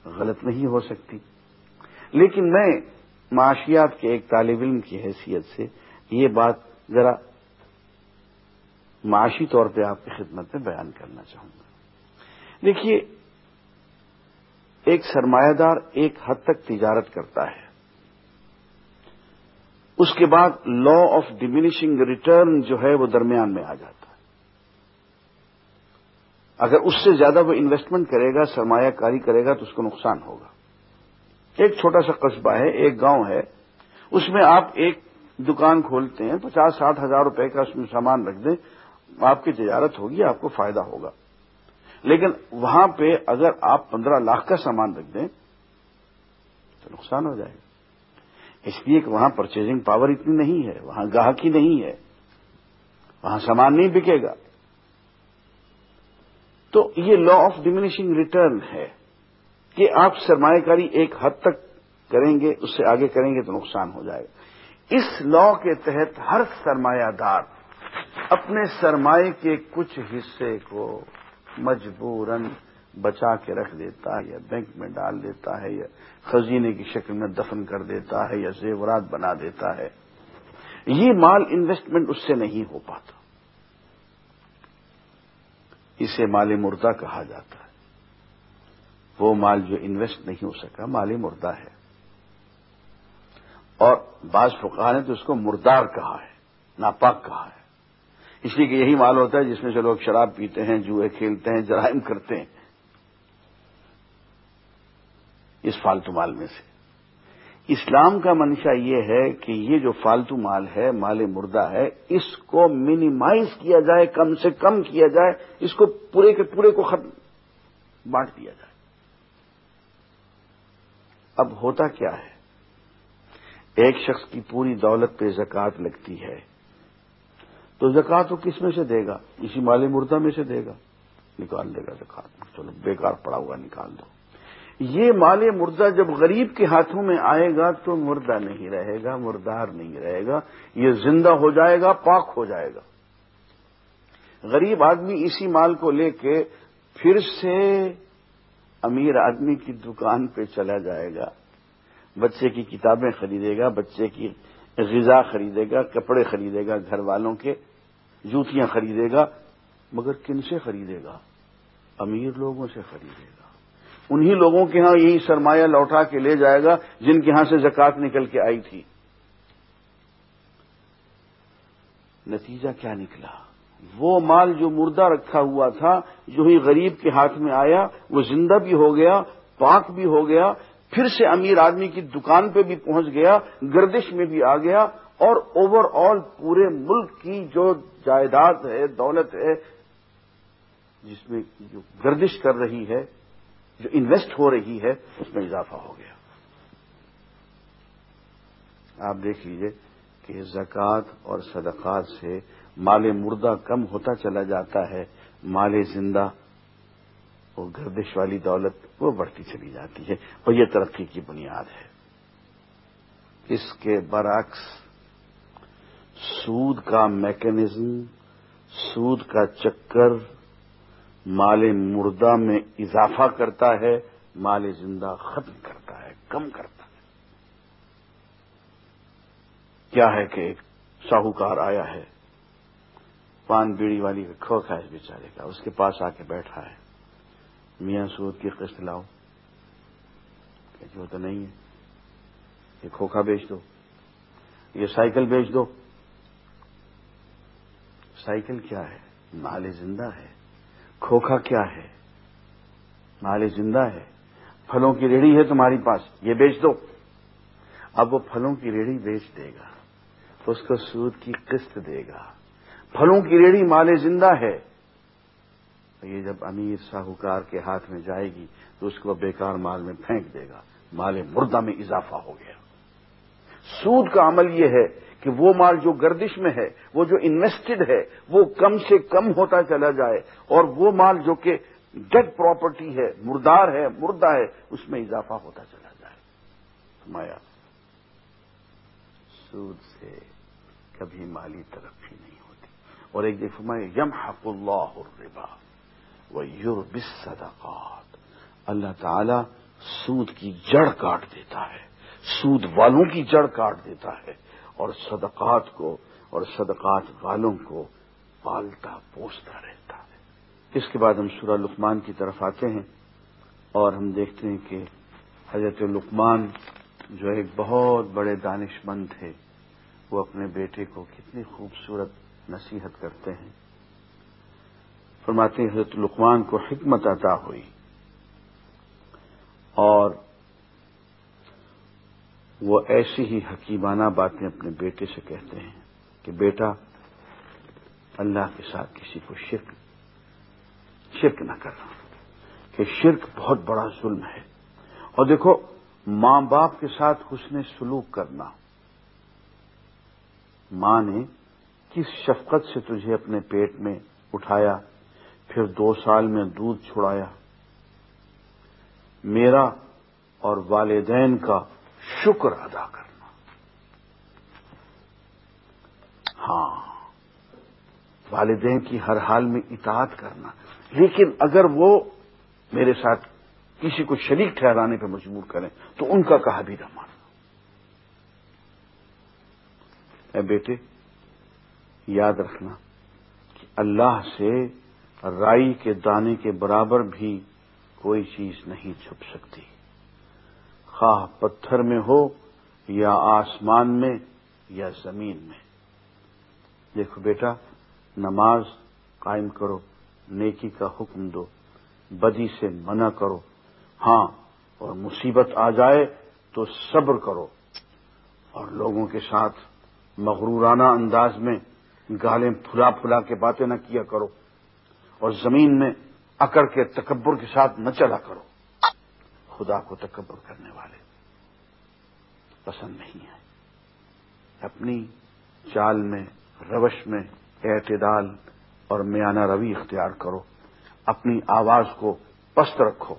غلط نہیں ہو سکتی۔ لیکن میں معاشیات کے ایک طالب علم کی حیثیت سے یہ بات ذرا معاشی طور پہ آپ کی خدمت میں بیان کرنا چاہوں گا۔ دیکھیے، ایک سرمایہ دار ایک حد تک تجارت کرتا ہے۔ اس کے بعد لا آف ڈیمینشنگ ریٹرن جو ہے وہ درمیان میں آ جاتا اگر اس سے زیادہ وہ انویسٹمنٹ کرے گا، سرمایہ کاری کرے گا، تو اس کو نقصان ہوگا۔ ایک چھوٹا سا قصبہ ہے، ایک گاؤں ہے۔ اس میں آپ ایک دکان کھولتے ہیں، پچاس ساٹھ ہزار روپے کا اس میں سامان رکھ دیں، آپ کی تجارت ہوگی، آپ کو فائدہ ہوگا۔ لیکن وہاں پہ اگر آپ پندرہ لاکھ کا سامان رکھ دیں، تو نقصان ہو جائے گا۔ اس لیے کہ وہاں پرچیزنگ پاور اتنی نہیں ہے، وہاں گاہکی نہیں ہے۔ وہاں سامان نہیں بکے گا۔ تو یہ لا آف ڈیمینشنگ ریٹرن ہے کہ آپ سرمایہ کاری ایک حد تک کریں گے، اس سے آگے کریں گے تو نقصان ہو جائے گا۔ اس لا کے تحت ہر سرمایہ دار اپنے سرمایہ کے کچھ حصے کو مجبوراً بچا کے رکھ دیتا ہے، یا بینک میں ڈال دیتا ہے، یا خزینے کی شکل میں دفن کر دیتا ہے، یا زیورات بنا دیتا ہے۔ یہ مال انویسٹمنٹ اس سے نہیں ہو پاتا۔ اسے مال مردہ کہا جاتا ہے۔ وہ مال جو انویسٹ نہیں ہو سکا، مال مردہ ہے۔ اور بعض فقہ نے تو اس کو مردار کہا ہے، ناپاک کہا ہے۔ اس لیے کہ یہی مال ہوتا ہے جس میں سے لوگ شراب پیتے ہیں، جوئے کھیلتے ہیں، جرائم کرتے ہیں۔ اس فالتو مال میں سے۔ اسلام کا منشا یہ ہے کہ یہ جو فالتو مال ہے، مال مردہ ہے، اس کو منیمائز کیا جائے، کم سے کم کیا جائے، اس کو پورے کے پورے کو ختم بانٹ دیا جائے۔ اب ہوتا کیا ہے؟ ایک شخص کی پوری دولت پہ زکات لگتی ہے، تو زکات وہ کس میں سے دے گا؟ اسی مال مردہ میں سے دے گا۔ نکال دے گا زکات چلو، بیکار پڑا ہوا نکال دو۔ یہ مال مردہ جب غریب کے ہاتھوں میں آئے گا تو مردہ نہیں رہے گا، مردار نہیں رہے گا۔ یہ زندہ ہو جائے گا، پاک ہو جائے گا۔ غریب آدمی اسی مال کو لے کے پھر سے امیر آدمی کی دکان پہ چلا جائے گا۔ بچے کی کتابیں خریدے گا، بچے کی غذا خریدے گا، کپڑے خریدے گا، گھر والوں کے جوتیاں خریدے گا، مگر کن سے خریدے گا؟ امیر لوگوں سے خریدے گا۔ انہی لوگوں کے ہاں یہی سرمایہ لوٹا کے لے جائے گا جن کے ہاں سے زکات نکل کے آئی تھی۔ نتیجہ کیا نکلا؟ وہ مال جو مردہ رکھا ہوا تھا، جو ہی غریب کے ہاتھ میں آیا، وہ زندہ بھی ہو گیا، پاک بھی ہو گیا، پھر سے امیر آدمی کی دکان پہ بھی پہنچ گیا، گردش میں بھی آ گیا، اور اوور آل پورے ملک کی جو جائیداد ہے، دولت ہے، جس میں جو گردش کر رہی ہے جو انویسٹ ہو رہی ہے، اس میں اضافہ ہو گیا۔ آپ دیکھ لیجیے کہ زکوٰۃ اور صدقات سے مال مردہ کم ہوتا چلا جاتا ہے، مال زندہ وہ گردش والی دولت وہ بڑھتی چلی جاتی ہے۔ اور یہ ترقی کی بنیاد ہے۔ اس کے برعکس، سود کا میکنزم سود کا چکر مال مردہ میں اضافہ کرتا ہے، مال زندہ ختم کرتا ہے، کم کرتا ہے۔ کیا ہے کہ ایک ساہوکار آیا ہے، پان بیڑی والی کا کھوکھا ہے اس بیچارے کا، اس کے پاس آ کے بیٹھا ہے۔ میاں سود کی قسط لاؤ۔ کہ جو تو نہیں ہے۔ یہ کھوکھا بیچ دو۔ یہ سائیکل بیچ دو۔ سائیکل کیا ہے؟ مال زندہ ہے۔ کھوکھا کیا ہے؟ مال زندہ ہے۔ پھلوں کی ریڑھی ہے تمہاری پاس، یہ بیچ دو۔ اب وہ پھلوں کی ریڑھی بیچ دے گا، اس کو سود کی قسط دے گا۔ پھلوں کی ریڑھی مال زندہ ہے۔ یہ جب امیر ساہوکار کے ہاتھ میں جائے گی تو اس کو بیکار مال میں پھینک دے گا۔ مال مردہ میں اضافہ ہو گیا۔ سود کا عمل یہ ہے کہ وہ مال جو گردش میں ہے، وہ جو انویسٹڈ ہے، وہ کم سے کم ہوتا چلا جائے اور وہ مال جو کہ ڈیڈ پراپرٹی ہے، مردار ہے، مردہ ہے، اس میں اضافہ ہوتا چلا جائے۔ مایا سود سے کبھی مالی ترقی نہیں ہوتی۔ اور ایک دیکھو یم حق اللہ الربا وہ یوربس صدقات اللہ تعالی سود کی جڑ کاٹ دیتا ہے۔ سود والوں کی جڑ کاٹ دیتا ہے اور صدقات کو اور صدقات والوں کو پالتا پوستا رہتا ہے۔ اس کے بعد ہم سورہ لقمان کی طرف آتے ہیں اور ہم دیکھتے ہیں کہ حضرت لقمان جو ایک بہت بڑے دانش مند تھے، وہ اپنے بیٹے کو کتنی خوبصورت نصیحت کرتے ہیں۔ فرماتے ہیں حضرت لقمان کو حکمت عطا ہوئی اور وہ ایسی ہی حکیمانہ باتیں اپنے بیٹے سے کہتے ہیں کہ بیٹا، اللہ کے ساتھ کسی کو شرک شرک نہ کرنا کہ شرک بہت بڑا ظلم ہے۔ اور دیکھو، ماں باپ کے ساتھ حسن سلوک کرنا۔ ماں نے کس شفقت سے تجھے اپنے پیٹ میں اٹھایا، پھر دو سال میں دودھ چھڑایا۔ میرا اور والدین کا شکر ادا کرنا۔ ہاں والدین کی ہر حال میں اطاعت کرنا۔ لیکن اگر وہ میرے ساتھ کسی کو شریک ٹھہرانے پہ مجبور کریں، تو ان کا کہا بھی نہ ماننا اے بیٹے، یاد رکھنا کہ اللہ سے رائی کے دانے کے برابر بھی کوئی چیز نہیں چھپ سکتی۔ خواہ پتھر میں ہو یا آسمان میں یا زمین میں۔ دیکھو بیٹا، نماز قائم کرو، نیکی کا حکم دو، بدی سے منع کرو۔ ہاں اور مصیبت آ جائے تو صبر کرو۔ اور لوگوں کے ساتھ مغرورانہ انداز میں گالیں پھلا پھلا کے باتیں نہ کیا کرو۔ اور زمین میں اکڑ کے تکبر کے ساتھ نہ چلا کرو۔ خدا کو تکبر کرنے والے۔ پسند نہیں ہیں اپنی چال میں، روش میں اعتدال اور میانہ روی اختیار کرو۔ اپنی آواز کو پست رکھو۔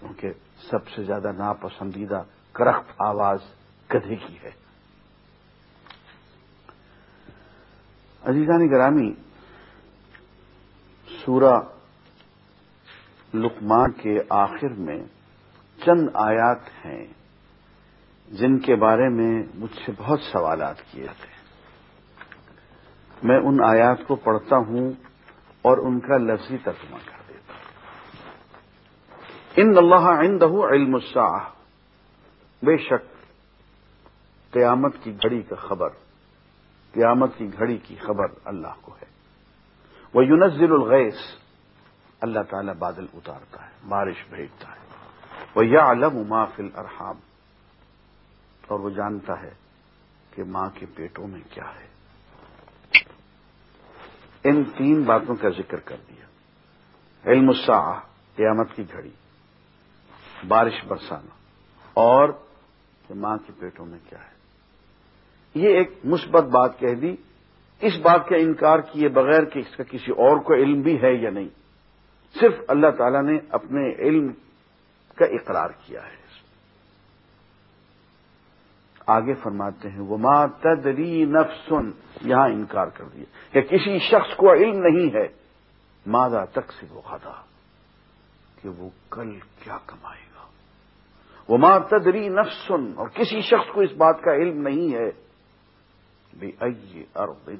کیونکہ سب سے زیادہ ناپسندیدہ کرخت آواز گدھے کی ہے۔ عزیزانی گرامی، سورہ لقمان کے آخر میں چند آیات ہیں جن کے بارے میں مجھ سے بہت سوالات کیے تھے۔ میں ان آیات کو پڑھتا ہوں اور ان کا لفظی ترجمہ کر دیتا ہوں۔ ان اللہ عندہ علم الساعہ بے شک قیامت کی گھڑی کا خبر، قیامت کی گھڑی کی خبر اللہ کو ہے۔ وہ یونزل الغیث اللہ تعالیٰ بادل اتارتا ہے، بارش بھیجتا ہے۔ وہ یا علم فل ارحام اور وہ جانتا ہے کہ ماں کے پیٹوں میں کیا ہے۔ ان تین باتوں کا ذکر کر دیا۔ علم الساعہ، قیامت کی گھڑی، بارش برسانا، اور کہ ماں کے پیٹوں میں کیا ہے۔ یہ ایک مثبت بات کہہ دی۔ اس بات کا انکار کیے بغیر کہ اس کا کسی اور کو علم بھی ہے یا نہیں۔ صرف اللہ تعالی نے اپنے علم کا اقرار کیا ہے۔ آگے فرماتے ہیں وہ ماں تدری نفسن یہاں انکار کر دیا۔ کہ کسی شخص کو علم نہیں ہے مادہ تک سے وہ خدا کہ وہ کل کیا کمائے گا۔ وہ ماں تدری نفسن اور کسی شخص کو اس بات کا علم نہیں ہے۔ بے ائی ارب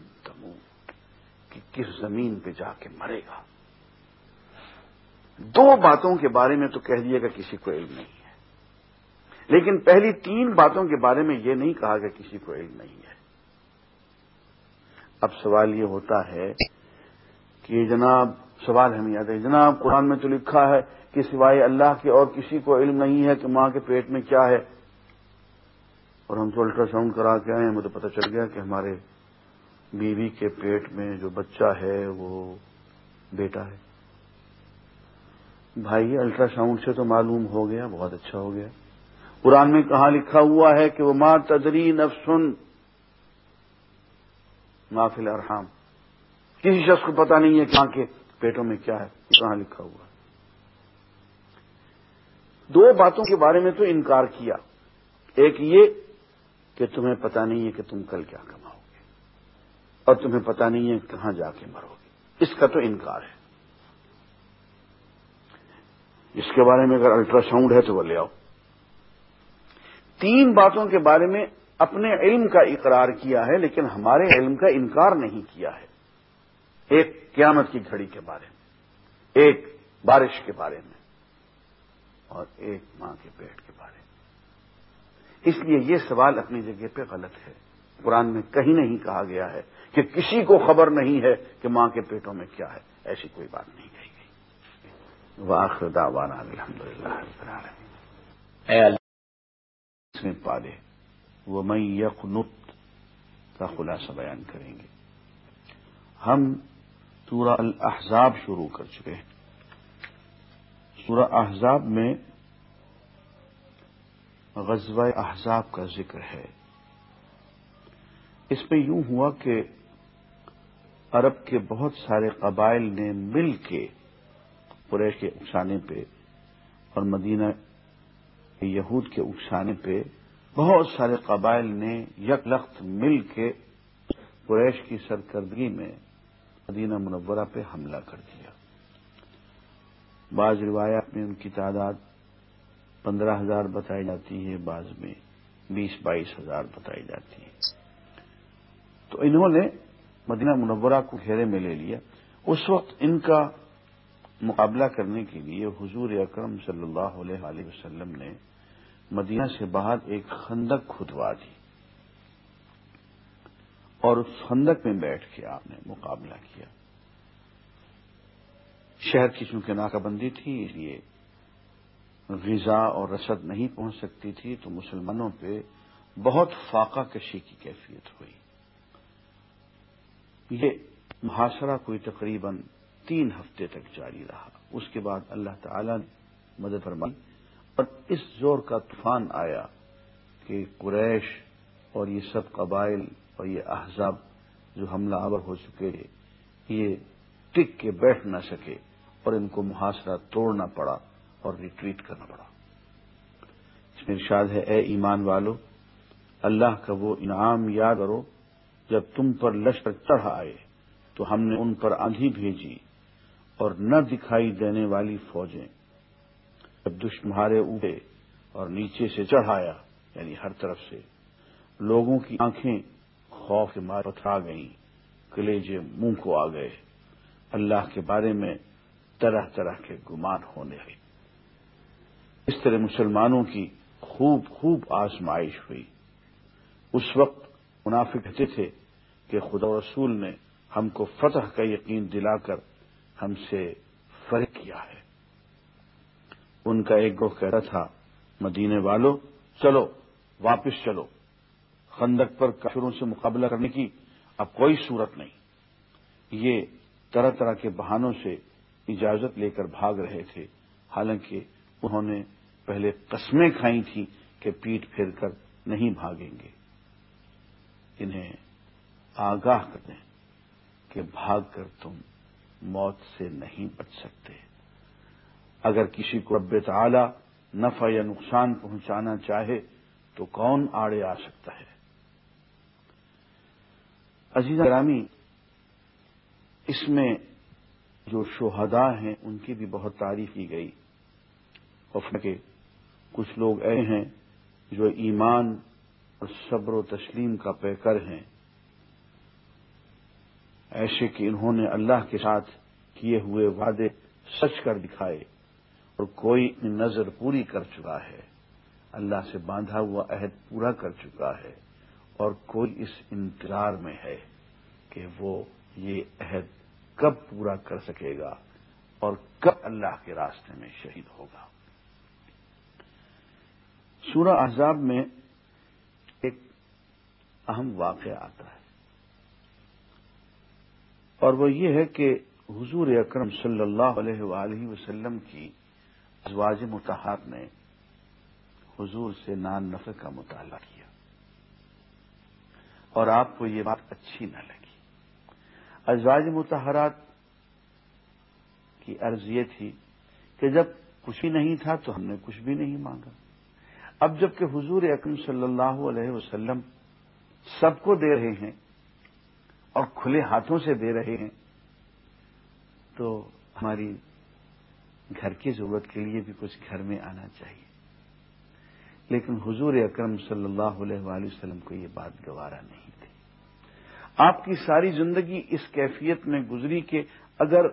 کہ کس زمین پہ جا کے مرے گا۔ دو باتوں کے بارے میں تو کہہ دیا گا کسی کو علم نہیں ہے۔ لیکن پہلی تین باتوں کے بارے میں یہ نہیں کہا کہ کسی کو علم نہیں ہے۔ اب سوال یہ ہوتا ہے کہ جناب، سوال ہمیں یاد ہے، جناب، قرآن میں تو لکھا ہے کہ سوائے اللہ کے اور کسی کو علم نہیں ہے کہ ماں کے پیٹ میں کیا ہے۔ اور ہم تو الٹرا ساؤنڈ کرا کے آئے ہیں مجھے پتہ چل گیا کہ ہمارے بیوی کے پیٹ میں جو بچہ ہے، وہ بیٹا ہے۔ بھائی الٹرا ساؤنڈ سے تو معلوم ہو گیا، بہت اچھا ہو گیا۔ قرآن میں کہاں لکھا ہوا ہے کہ وہ ماں تدری نفسن مافل ارحام کسی شخص کو پتا نہیں ہے کہ ماں کے پیٹوں میں کیا ہے کہاں لکھا ہوا ہے۔ دو باتوں کے بارے میں تو انکار کیا۔ ایک یہ کہ تمہیں پتا نہیں ہے کہ تم کل کیا کماؤ گے، اور تمہیں پتا نہیں ہے کہاں جا کے مرو گے۔ اس کا تو انکار ہے۔ اس کے بارے میں اگر الٹرا ساؤنڈ ہے تو وہ لے آؤ۔ تین باتوں کے بارے میں اپنے علم کا اقرار کیا ہے، لیکن ہمارے علم کا انکار نہیں کیا ہے۔ ایک قیامت کی گھڑی کے بارے میں، ایک بارش کے بارے میں، اور ایک ماں کے پیٹ کے بارے میں۔ اس لیے یہ سوال اپنی جگہ پہ غلط ہے۔ قرآن میں کہیں نہیں کہا گیا ہے کہ کسی کو خبر نہیں ہے کہ ماں کے پیٹوں میں کیا ہے، ایسی کوئی بات نہیں۔ کہی واخر دعوانا الحمد للہ اس میں پالے وہ میں یقنت کا خلاصہ بیان کریں گے۔ ہم سورہ الاحزاب شروع کر چکے ہیں۔ سورہ احزاب میں غزوہ احزاب کا ذکر ہے۔ اس میں یوں ہوا کہ عرب کے بہت سارے قبائل نے مل کے قریش کے اکسانے پہ اور مدینہ یہود کے اکسانے پہ بہت سارے قبائل نے یک لخت مل کے قریش کی سرکردگی میں مدینہ منورہ پہ حملہ کر دیا۔ بعض روایات میں ان کی تعداد پندرہ ہزار بتائی جاتی ہے، بعض میں بیس، بائیس ہزار بتائی جاتی ہے۔ تو انہوں نے مدینہ منورہ کو گھیرے میں لے لیا۔ اس وقت ان کا مقابلہ کرنے کے لیے حضور اکرم صلی اللہ علیہ وسلم نے مدینہ سے باہر ایک خندق کھدوا دی اور اس خندق میں بیٹھ کے آپ نے مقابلہ کیا۔ شہر کی چونکہ ناکہ بندی تھی، اس لیے غذا اور رسد نہیں پہنچ سکتی تھی، تو مسلمانوں پہ بہت فاقہ کشی کی کیفیت ہوئی۔ یہ محاصرہ کوئی تقریباً تین ہفتے تک جاری رہا۔ اس کے بعد اللہ تعالی نے مدد فرمائی اور اس زور کا طوفان آیا کہ قریش اور یہ سب قبائل اور یہ احزاب جو حملہ آور ہو چکے یہ ٹک کے بیٹھ نہ سکے اور ان کو محاصرہ توڑنا پڑا اور ریٹریٹ کرنا پڑا۔ اس میں ارشاد ہے، اے ایمان والو، اللہ کا وہ انعام یاد کرو، جب تم پر لشکر چڑھ آئے تو ہم نے ان پر آندھی بھیجی۔ اور نہ دکھائی دینے والی فوجیں جب دشمہارے اٹھے اور نیچے سے چڑھایا یعنی ہر طرف سے، لوگوں کی آنکھیں خوف کے مار پتھرا گئیں، کلیجے منہ کو آ گئے۔ اللہ کے بارے میں طرح طرح کے گمان ہونے لگے۔ اس طرح مسلمانوں کی خوب خوب آزمائش ہوئی۔ اس وقت منافق کہتے تھے کہ خدا رسول نے ہم کو فتح کا یقین دلا کر ہم سے فرق کیا ہے۔ ان کا ایک گروہ کہتا تھا، مدینے والو، چلو، واپس چلو۔ خندق پر کافروں سے مقابلہ کرنے کی اب کوئی صورت نہیں۔ یہ طرح طرح کے بہانوں سے اجازت لے کر بھاگ رہے تھے۔ حالانکہ انہوں نے پہلے قسمیں کھائی تھیں کہ پیٹ پھیر کر نہیں بھاگیں گے۔ انہیں آگاہ کر دیں کہ بھاگ کر تم موت سے نہیں بچ سکتے۔ اگر کسی کو رب تعالی نفع یا نقصان پہنچانا چاہے، تو کون آڑے آ سکتا ہے؟ عزیز گرامی اس میں جو شہداء ہیں، ان کی بھی بہت تعریف کی گئی۔ اور کہ کچھ لوگ ایسے ہیں جو ایمان اور صبر و تسلیم کا پیکر ہیں۔ ایسے کہ انہوں نے اللہ کے ساتھ کیے ہوئے وعدے سچ کر دکھائے اور کوئی نظر پوری کر چکا ہے۔ اللہ سے باندھا ہوا عہد پورا کر چکا ہے اور کوئی اس انتظار میں ہے کہ وہ یہ عہد کب پورا کر سکے گا اور کب اللہ کے راستے میں شہید ہوگا۔ سورہ احزاب میں ایک اہم واقعہ آتا ہے۔ اور وہ یہ ہے کہ حضور اکرم صلی اللہ علیہ وآلہ وسلم کی ازواج متحر نے حضور سے نان نفع کا مطالعہ کیا۔ اور آپ کو یہ بات اچھی نہ لگی۔ ازواج متحرات کی عرض یہ تھی کہ جب کچھ بھی نہیں تھا تو ہم نے کچھ بھی نہیں مانگا۔ اب جبکہ حضور اکرم صلی اللہ علیہ وسلم سب کو دے رہے ہیں اور کھلے ہاتھوں سے دے رہے ہیں، تو ہماری گھر کی ضرورت کے لیے بھی کچھ گھر میں آنا چاہیے۔ لیکن حضور اکرم صلی اللہ علیہ وآلہ وسلم کو یہ بات گوارا نہیں تھی۔ آپ کی ساری زندگی اس کیفیت میں گزری کہ اگر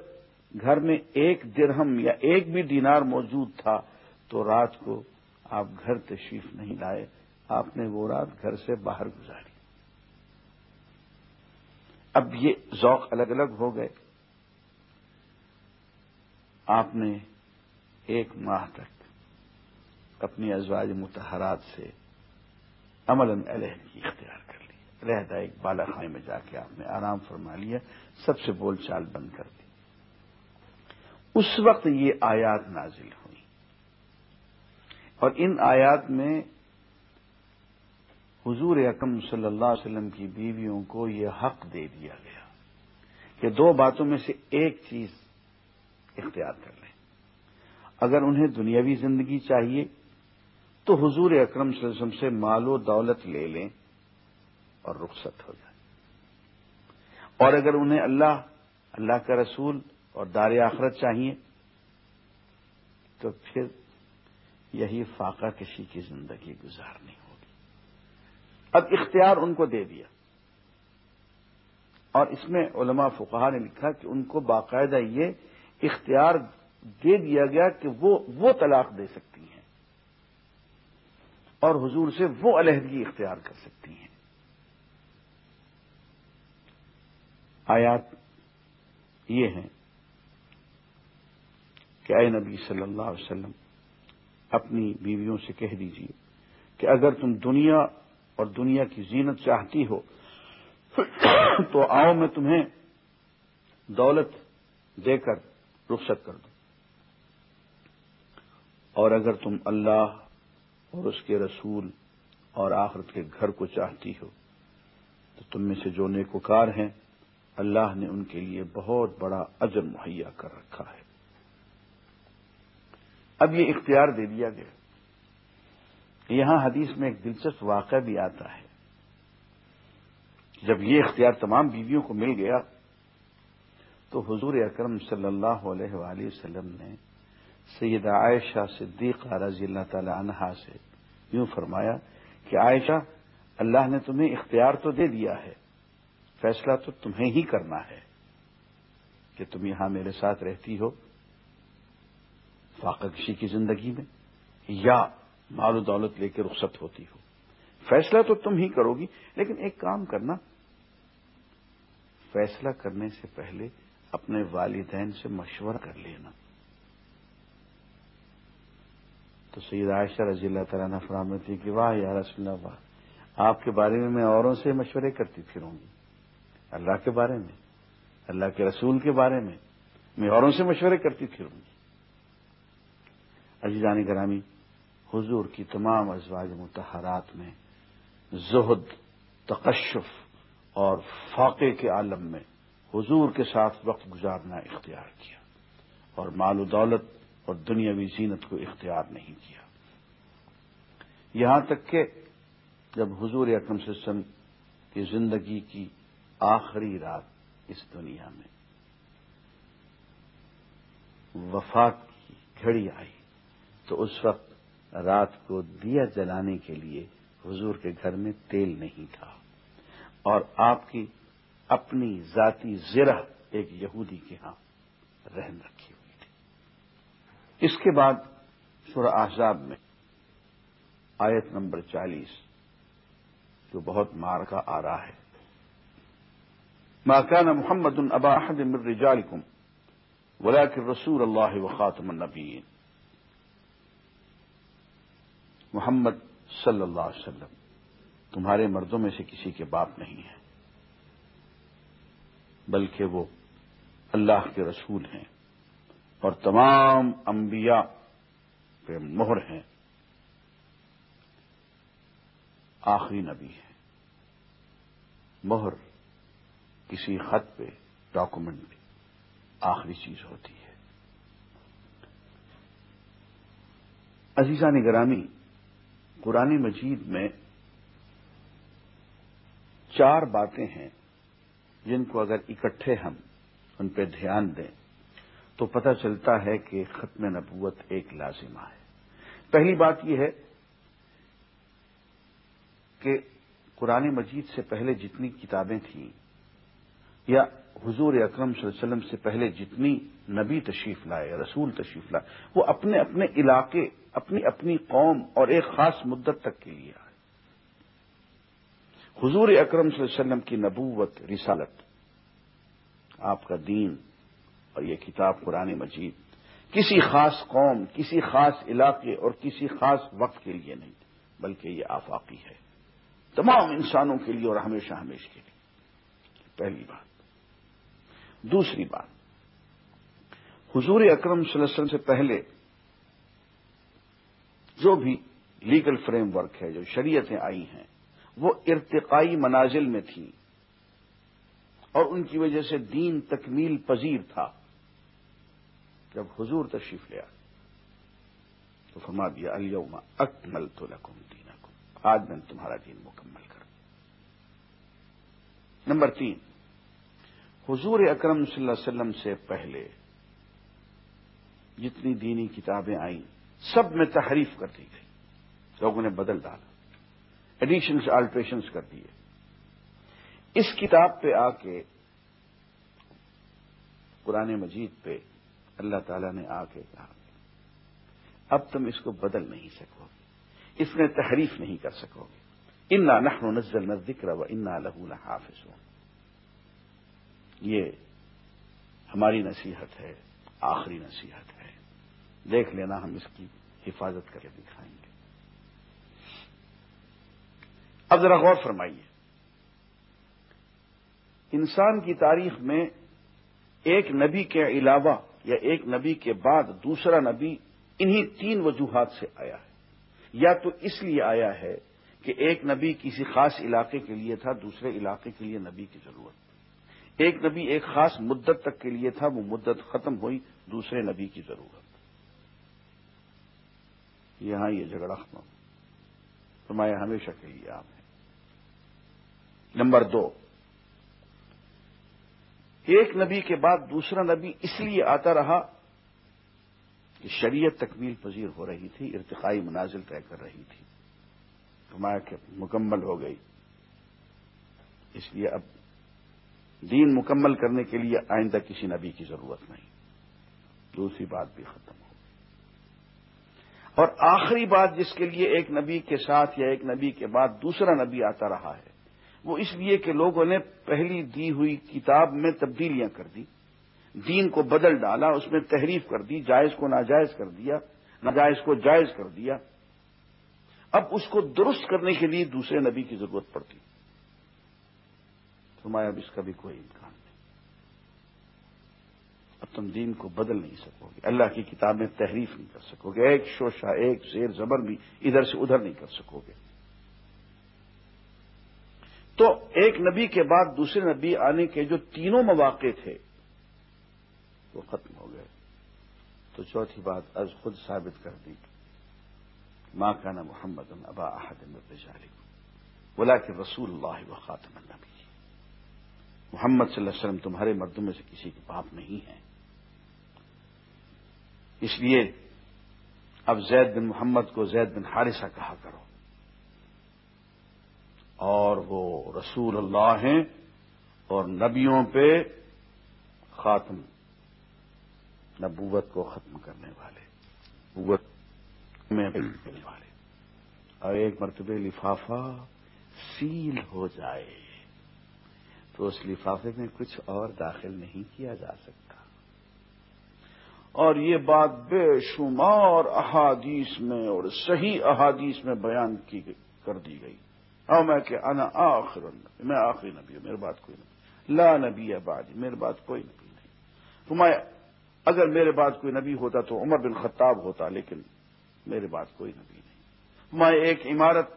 گھر میں ایک درہم یا ایک بھی دینار موجود تھا، تو رات کو آپ گھر تشریف نہیں لائے، آپ نے وہ رات گھر سے باہر گزاری۔ اب یہ ذوق الگ الگ ہو گئے۔ آپ نے ایک ماہ تک اپنی ازواج متحرات سے عمل علیحدگی اختیار کر لی۔ علیحدہ ایک بالا خانے میں جا کے آپ نے آرام فرما لیا، سب سے بول چال بند کر دی۔ اس وقت یہ آیات نازل ہوئی۔ اور ان آیات میں حضور اکم صلی اللہ علیہ وسلم کی بیویوں کو یہ حق دے دیا گیا کہ دو باتوں میں سے ایک چیز اختیار کر لیں۔ اگر انہیں دنیاوی زندگی چاہیے تو حضور اکرم صلی اللہ علیہ وسلم سے مال و دولت لے لیں اور رخصت ہو جائے۔ اور اگر انہیں اللہ اللہ کا رسول اور دار آخرت چاہیے تو پھر یہی فاقہ کشی کی زندگی گزارنی۔ ہوگی اب اختیار ان کو دے دیا۔ اور اس میں علماء فقہ نے لکھا کہ ان کو باقاعدہ یہ اختیار دے دیا گیا کہ وہ وہ طلاق دے سکتی ہیں۔ اور حضور سے وہ علیحدگی اختیار کر سکتی ہیں۔ آیات یہ ہیں کہ اے نبی صلی اللہ علیہ وسلم، اپنی بیویوں سے کہہ دیجیے کہ اگر تم دنیا اور دنیا کی زینت چاہتی ہو تو آؤ میں تمہیں دولت دے کر رخصت کر دوں۔ اور اگر تم اللہ اور اس کے رسول اور آخرت کے گھر کو چاہتی ہو، تو تم میں سے جو نیکوکار ہیں، اللہ نے ان کے لیے بہت بڑا اجر مہیا کر رکھا ہے۔ اب یہ اختیار دے دیا گیا۔ یہاں حدیث میں ایک دلچسپ واقعہ بھی آتا ہے۔ جب یہ اختیار تمام بیویوں کو مل گیا، تو حضور اکرم صلی اللہ علیہ وآلہ وسلم نے سید عائشہ صدیقہ رضی اللہ تعالی عنہا سے یوں فرمایا کہ عائشہ، اللہ نے تمہیں اختیار تو دے دیا ہے، فیصلہ تو تمہیں ہی کرنا ہے کہ تم یہاں میرے ساتھ رہتی ہو، فاقہ کشی کی زندگی میں، یا مال و دولت لے کے رخصت ہوتی ہو۔ فیصلہ تو تم ہی کرو گی، لیکن ایک کام کرنا۔ فیصلہ کرنے سے پہلے اپنے والدین سے مشورہ کر لینا۔ تو سید عائشہ رضی اللہ تعالیٰ نے فراہم تھی کہ، واہ یا رسول اللہ واہ آپ کے بارے میں میں اوروں سے مشورے کرتی پھروں گی۔ اللہ کے بارے میں، اللہ کے رسول کے بارے میں میں اوروں سے مشورے کرتی پھروں گی۔ عزیزان گرامی حضور کی تمام ازواج متحرات میں زہد، تقشف اور فاقے کے عالم میں حضور کے ساتھ وقت گزارنا اختیار کیا اور مال و دولت اور دنیاوی زینت کو اختیار نہیں کیا۔ یہاں تک کہ جب حضور اکرم سسم کی زندگی کی آخری رات اس دنیا میں وفات کی گھڑی آئی تو اس وقت رات کو دیا جلانے کے لیے حضور کے گھر میں تیل نہیں تھا اور آپ کی اپنی ذاتی زرہ ایک یہودی کے ہاں رہن رکھی ہوئی تھی۔ اس کے بعد سورہ احزاب میں آیت نمبر چالیس جو بہت مار کا آ رہا ہے ماکان محمد ابا احد من رجالکم ولكن رسول اللہ وخاتم النبیین۔ محمد صلی اللہ علیہ وسلم، تمہارے مردوں میں سے کسی کے باپ نہیں ہے، بلکہ وہ اللہ کے رسول ہیں اور تمام انبیاء پہ مہر ہیں۔ آخری نبی ہے۔ مہر کسی خط پہ ڈاکومنٹ پہ آخری چیز ہوتی ہے۔ عزیزہ نگرامی قرآن مجید میں چار باتیں ہیں جن کو اگر اکٹھے ہم ان پہ دھیان دیں تو پتہ چلتا ہے کہ ختم نبوت ایک لازمہ ہے۔ پہلی بات یہ ہے کہ قرآن مجید سے پہلے جتنی کتابیں تھیں یا حضور اکرم صلی اللہ علیہ وسلم سے پہلے جتنی نبی تشریف لائے، رسول تشریف لائے، وہ اپنے اپنے علاقے اپنی اپنی قوم اور ایک خاص مدت تک کے لیے آئے۔ حضور اکرم صلی اللہ علیہ وسلم کی نبوت، رسالت، آپ کا دین اور یہ کتاب قرآن مجید کسی خاص قوم، کسی خاص علاقے اور کسی خاص وقت کے لیے نہیں، بلکہ یہ آفاقی ہے۔ تمام انسانوں کے لیے اور ہمیشہ ہمیشہ کے لیے۔ پہلی بات۔ دوسری بات۔ حضور اکرم صلی اللہ علیہ وسلم سے پہلے جو بھی لیگل فریم ورک ہے، جو شریعتیں آئی ہیں، وہ ارتقائی منازل میں تھیں اور ان کی وجہ سے دین تکمیل پذیر تھا۔ جب حضور تشریف لیا تو فرما دیا الما اکمل تو لکم دین آج میں تمہارا دین مکمل کر نمبر تین، حضور اکرم صلی اللہ علیہ وسلم سے پہلے جتنی دینی کتابیں آئیں سب میں تحریف کر دی گئی۔ لوگوں نے بدل ڈالا۔ ایڈیشنس آلٹریشنس کر دیے۔ اس کتاب پہ آ کے، قرآن مجید پہ اللہ تعالی نے آ کے کہا اب تم اس کو بدل نہیں سکو گے۔ اس میں تحریف نہیں کر سکو گے۔ انا نحن نزل نہ و انا لہو نہ حافظ یہ ہماری نصیحت ہے، آخری نصیحت ہے۔ دیکھ لینا، ہم اس کی حفاظت کر کے دکھائیں گے۔ اب ذرا غور فرمائیے۔ انسان کی تاریخ میں ایک نبی کے علاوہ یا ایک نبی کے بعد دوسرا نبی انہی تین وجوہات سے آیا ہے۔ یا تو اس لیے آیا ہے کہ ایک نبی کسی خاص علاقے کے لیے تھا، دوسرے علاقے کے لیے نبی کی ضرورت۔ ایک نبی ایک خاص مدت تک کے لیے تھا، وہ مدت ختم ہوئی، دوسرے نبی کی ضرورت۔ یہاں یہ جھگڑا ختم۔ تو میں ہمیشہ کے لیے آپ ہیں نمبر دو۔ ایک نبی کے بعد دوسرا نبی اس لیے آتا رہا کہ شریعت تکمیل پذیر ہو رہی تھی، ارتقائی منازل طے کر رہی تھی۔ فرمایا کہ مکمل ہو گئی۔ اس لیے اب دین مکمل کرنے کے لیے آئندہ کسی نبی کی ضرورت نہیں۔ دوسری بات بھی ختم۔ ہو اور آخری بات جس کے لیے ایک نبی کے ساتھ یا ایک نبی کے بعد دوسرا نبی آتا رہا ہے، وہ اس لیے کہ لوگوں نے پہلی دی ہوئی کتاب میں تبدیلیاں کر دی، دین کو بدل ڈالا، اس میں تحریف کر دی، جائز کو ناجائز کر دیا، ناجائز کو جائز کر دیا۔ اب اس کو درست کرنے کے لیے دوسرے نبی کی ضرورت پڑتی۔ فرمایا، اب اس کا بھی کوئی امکان نہیں۔ اب تم دین کو بدل نہیں سکو گے اللہ کی کتاب میں تحریف نہیں کر سکو گے ایک شوشا ایک زیر زبر بھی ادھر سے ادھر نہیں کر سکو گے تو ایک نبی کے بعد دوسرے نبی آنے کے جو تینوں مواقع تھے، وہ ختم ہو گئے۔ تو چوتھی بات، از خود ثابت کر دی ماں کا نام محمد ابا احد بولا کہ رسول اللہ و خاتم النبی محمد صلی اللہ علیہ وسلم تمہارے مردوں میں سے کسی کے باپ نہیں ہے اس لیے اب زید بن محمد کو زید بن حارثہ کہا کرو۔ اور وہ رسول اللہ ہیں اور نبیوں پہ خاتم نبوت کو ختم کرنے والے۔ نبوت میں کرنے والے۔ اور ایک مرتبہ لفافہ سیل ہو جائے تو اس لفافے میں کچھ اور داخل نہیں کیا جا سکتا۔ اور یہ بات بے شمار احادیث میں اور صحیح احادیث میں بیان کی کر دی گئی۔ او میں کہ انا آخر میں آخری نبی ہوں، میرے بات کوئی نہیں۔ لا نبی آبادی میرے بات کوئی نبی نہیں۔ فرمایا، اگر میرے بات کوئی نبی ہوتا تو عمر بن خطاب ہوتا، لیکن میرے بات کوئی نبی نہیں۔ میں ایک عمارت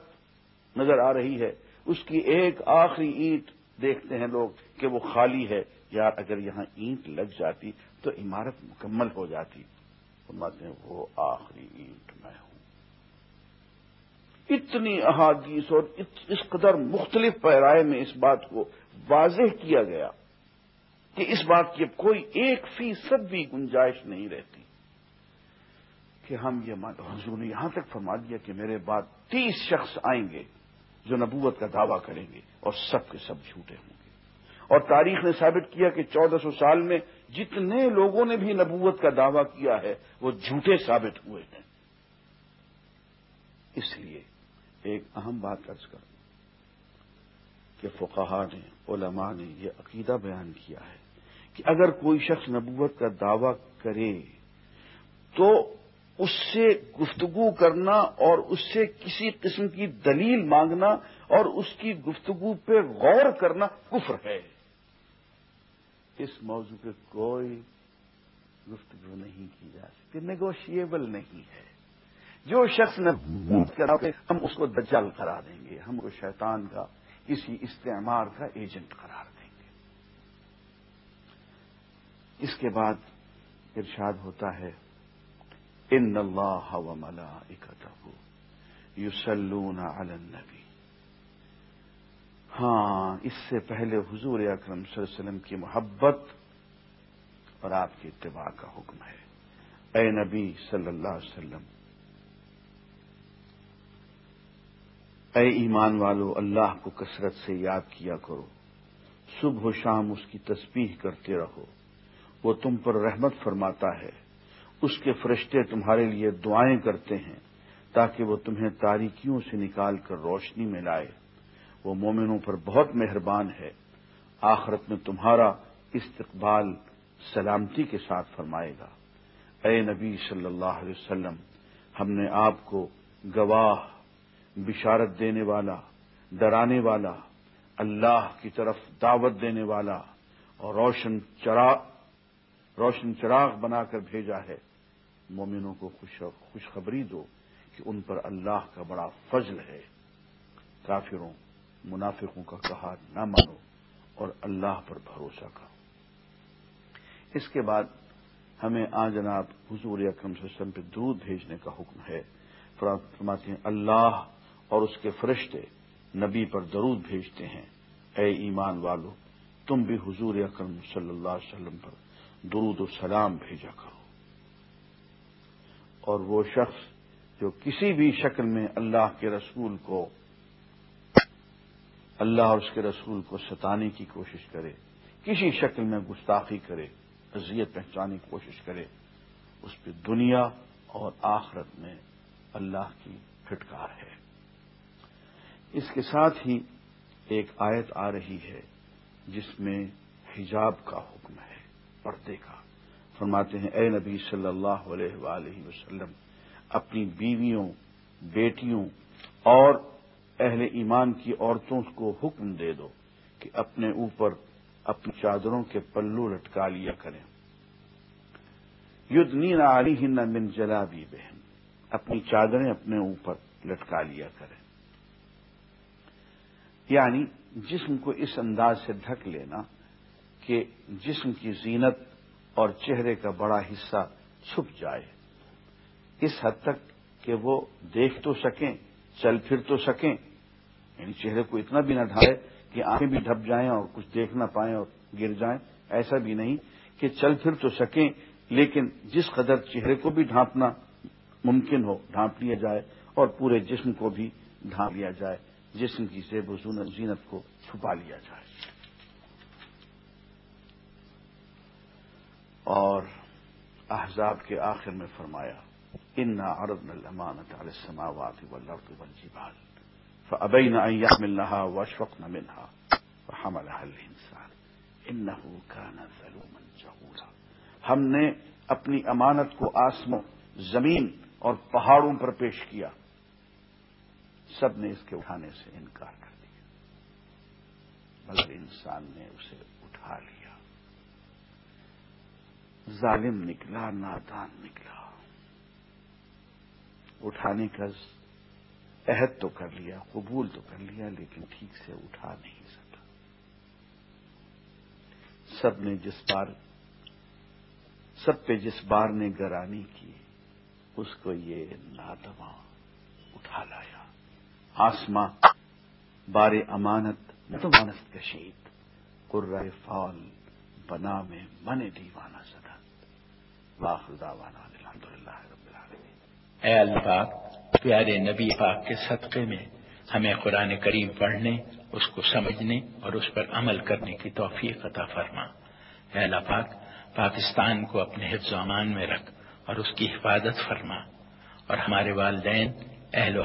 نظر آ رہی ہے، اس کی ایک آخری اینٹ دیکھتے ہیں لوگ کہ وہ خالی ہے۔ یار اگر یہاں اینٹ لگ جاتی تو عمارت مکمل ہو جاتی۔ فرماتے ہیں، وہ آخری اینٹ میں ہوں۔ اتنی احادیث اور اس قدر مختلف پیرائے میں اس بات کو واضح کیا گیا کہ اس بات کی اب کوئی ایک فیصد بھی گنجائش نہیں رہتی۔ کہ ہم یہ حضور نے یہاں تک فرما دیا کہ میرے بعد تیس شخص آئیں گے جو نبوت کا دعویٰ کریں گے اور سب کے سب جھوٹے ہوں گے۔ اور تاریخ نے ثابت کیا کہ چودہ سو سال میں جتنے لوگوں نے بھی نبوت کا دعویٰ کیا ہے، وہ جھوٹے ثابت ہوئے ہیں۔ اس لیے ایک اہم بات ارض کر کہ فقہا نے، علماء نے یہ عقیدہ بیان کیا ہے کہ اگر کوئی شخص نبوت کا دعویٰ کرے تو اس سے گفتگو کرنا اور اس سے کسی قسم کی دلیل مانگنا اور اس کی گفتگو پہ غور کرنا کفر ہے۔ اس موضوع پہ کوئی گفتگو نہیں کی جا سکتی نیگوشیبل نہیں ہے۔ جو شخص نے کرا ہم اس کو دجال کرا دیں گے، ہم کو شیطان کا کسی استعمار کا ایجنٹ قرار دیں گے۔ اس کے بعد ارشاد ہوتا ہے، ان اللہ و ملا یوسلون علی النبی ہاں اس سے پہلے حضور اکرم صلی اللہ علیہ وسلم کی محبت اور آپ کی اتباع کا حکم ہے۔ اے نبی صلی اللہ علیہ وسلم، اے ایمان والو، اللہ کو کثرت سے یاد کیا کرو۔ صبح و شام اس کی تسبیح کرتے رہو۔ وہ تم پر رحمت فرماتا ہے۔ اس کے فرشتے تمہارے لیے دعائیں کرتے ہیں تاکہ وہ تمہیں تاریکیوں سے نکال کر روشنی میں لائے۔ وہ مومنوں پر بہت مہربان ہے، آخرت میں تمہارا استقبال سلامتی کے ساتھ فرمائے گا۔ اے نبی صلی اللہ علیہ وسلم، ہم نے آپ کو گواہ، بشارت دینے والا، ڈرانے والا، اللہ کی طرف دعوت دینے والا اور روشن چراغ روشن چراغ بنا کر بھیجا ہے۔ مومنوں کو خوشخبری دو کہ ان پر اللہ کا بڑا فضل ہے۔ کافروں منافقوں کا کہا نہ مانو اور اللہ پر بھروسہ کرو۔ اس کے بعد ہمیں آ جناب حضور اکرم وسلم پہ دودھ بھیجنے کا حکم ہے۔ فرماتے ہیں، اللہ اور اس کے فرشتے نبی پر درود بھیجتے ہیں۔ اے ایمان والو، تم بھی حضور اکرم صلی اللہ علیہ وسلم پر درود و سلام بھیجا کرو۔ اور وہ شخص جو کسی بھی شکل میں اللہ کے رسول کو اللہ اور اس کے رسول کو ستانے کی کوشش کرے، کسی شکل میں گستاخی کرے، اذیت پہنچانے کی کوشش کرے، اس پہ دنیا اور آخرت میں اللہ کی پھٹکار ہے۔ اس کے ساتھ ہی ایک آیت آ رہی ہے جس میں حجاب کا حکم ہے، پردے کا۔ فرماتے ہیں، اے نبی صلی اللہ علیہ وآلہ وسلم، اپنی بیویوں، بیٹیوں اور اہل ایمان کی عورتوں کو حکم دے دو کہ اپنے اوپر اپنی چادروں کے پلو لٹکا لیا کریں۔ ید نین علی ہند من جلابی بہن اپنی چادریں اپنے اوپر لٹکا لیا کریں۔ یعنی جسم کو اس انداز سے ڈھک لینا کہ جسم کی زینت اور چہرے کا بڑا حصہ چھپ جائے۔ اس حد تک کہ وہ دیکھ تو سکیں، چل پھر تو سکیں یعنی چہرے کو اتنا بھی نہ ڈھائے کہ آنکھیں بھی ڈھپ جائیں اور کچھ دیکھ نہ پائیں اور گر جائیں، ایسا بھی نہیں کہ چل پھر تو سکیں، لیکن جس قدر چہرے کو بھی ڈھانپنا ممکن ہو، ڈھانپ لیا جائے اور پورے جسم کو بھی ڈھانپ لیا جائے، جسم کی زیب و زینت کو چھپا لیا جائے۔ اور احزاب کے آخر میں فرمایا ان عرض الامانت علی السماوات والارض والجبال فابین ان يحملنها واشفقن منها وحملها الانسان انه كان ظلوما جهولا. ہم نے اپنی امانت کو آسموں، زمین اور پہاڑوں پر پیش کیا۔ سب نے اس کے اٹھانے سے انکار کر دیا۔ مگر انسان نے اسے اٹھا لیا۔ ظالم نکلا، نادان نکلا۔ اٹھانے کا عہد تو کر لیا، قبول تو کر لیا، لیکن ٹھیک سے اٹھا نہیں سکا۔ سب نے جس بار، سب پہ جس بار نے گرانی کی، اس کو یہ نادواں اٹھا لایا۔ آسماں، بار امانت مانست کشید قرائے فال، بنا میں من دیوانہ سدن واخر داوانا الحمد للہ رب العالمین۔ اے اللہ پیارے نبی پاک کے صدقے میں ہمیں قرآن کریم پڑھنے، اس کو سمجھنے اور اس پر عمل کرنے کی توفیق عطا فرما۔ اے اللہ پاک، پاکستان کو اپنے حفظ و امان میں رکھ اور اس کی حفاظت فرما اور ہمارے والدین، اہل و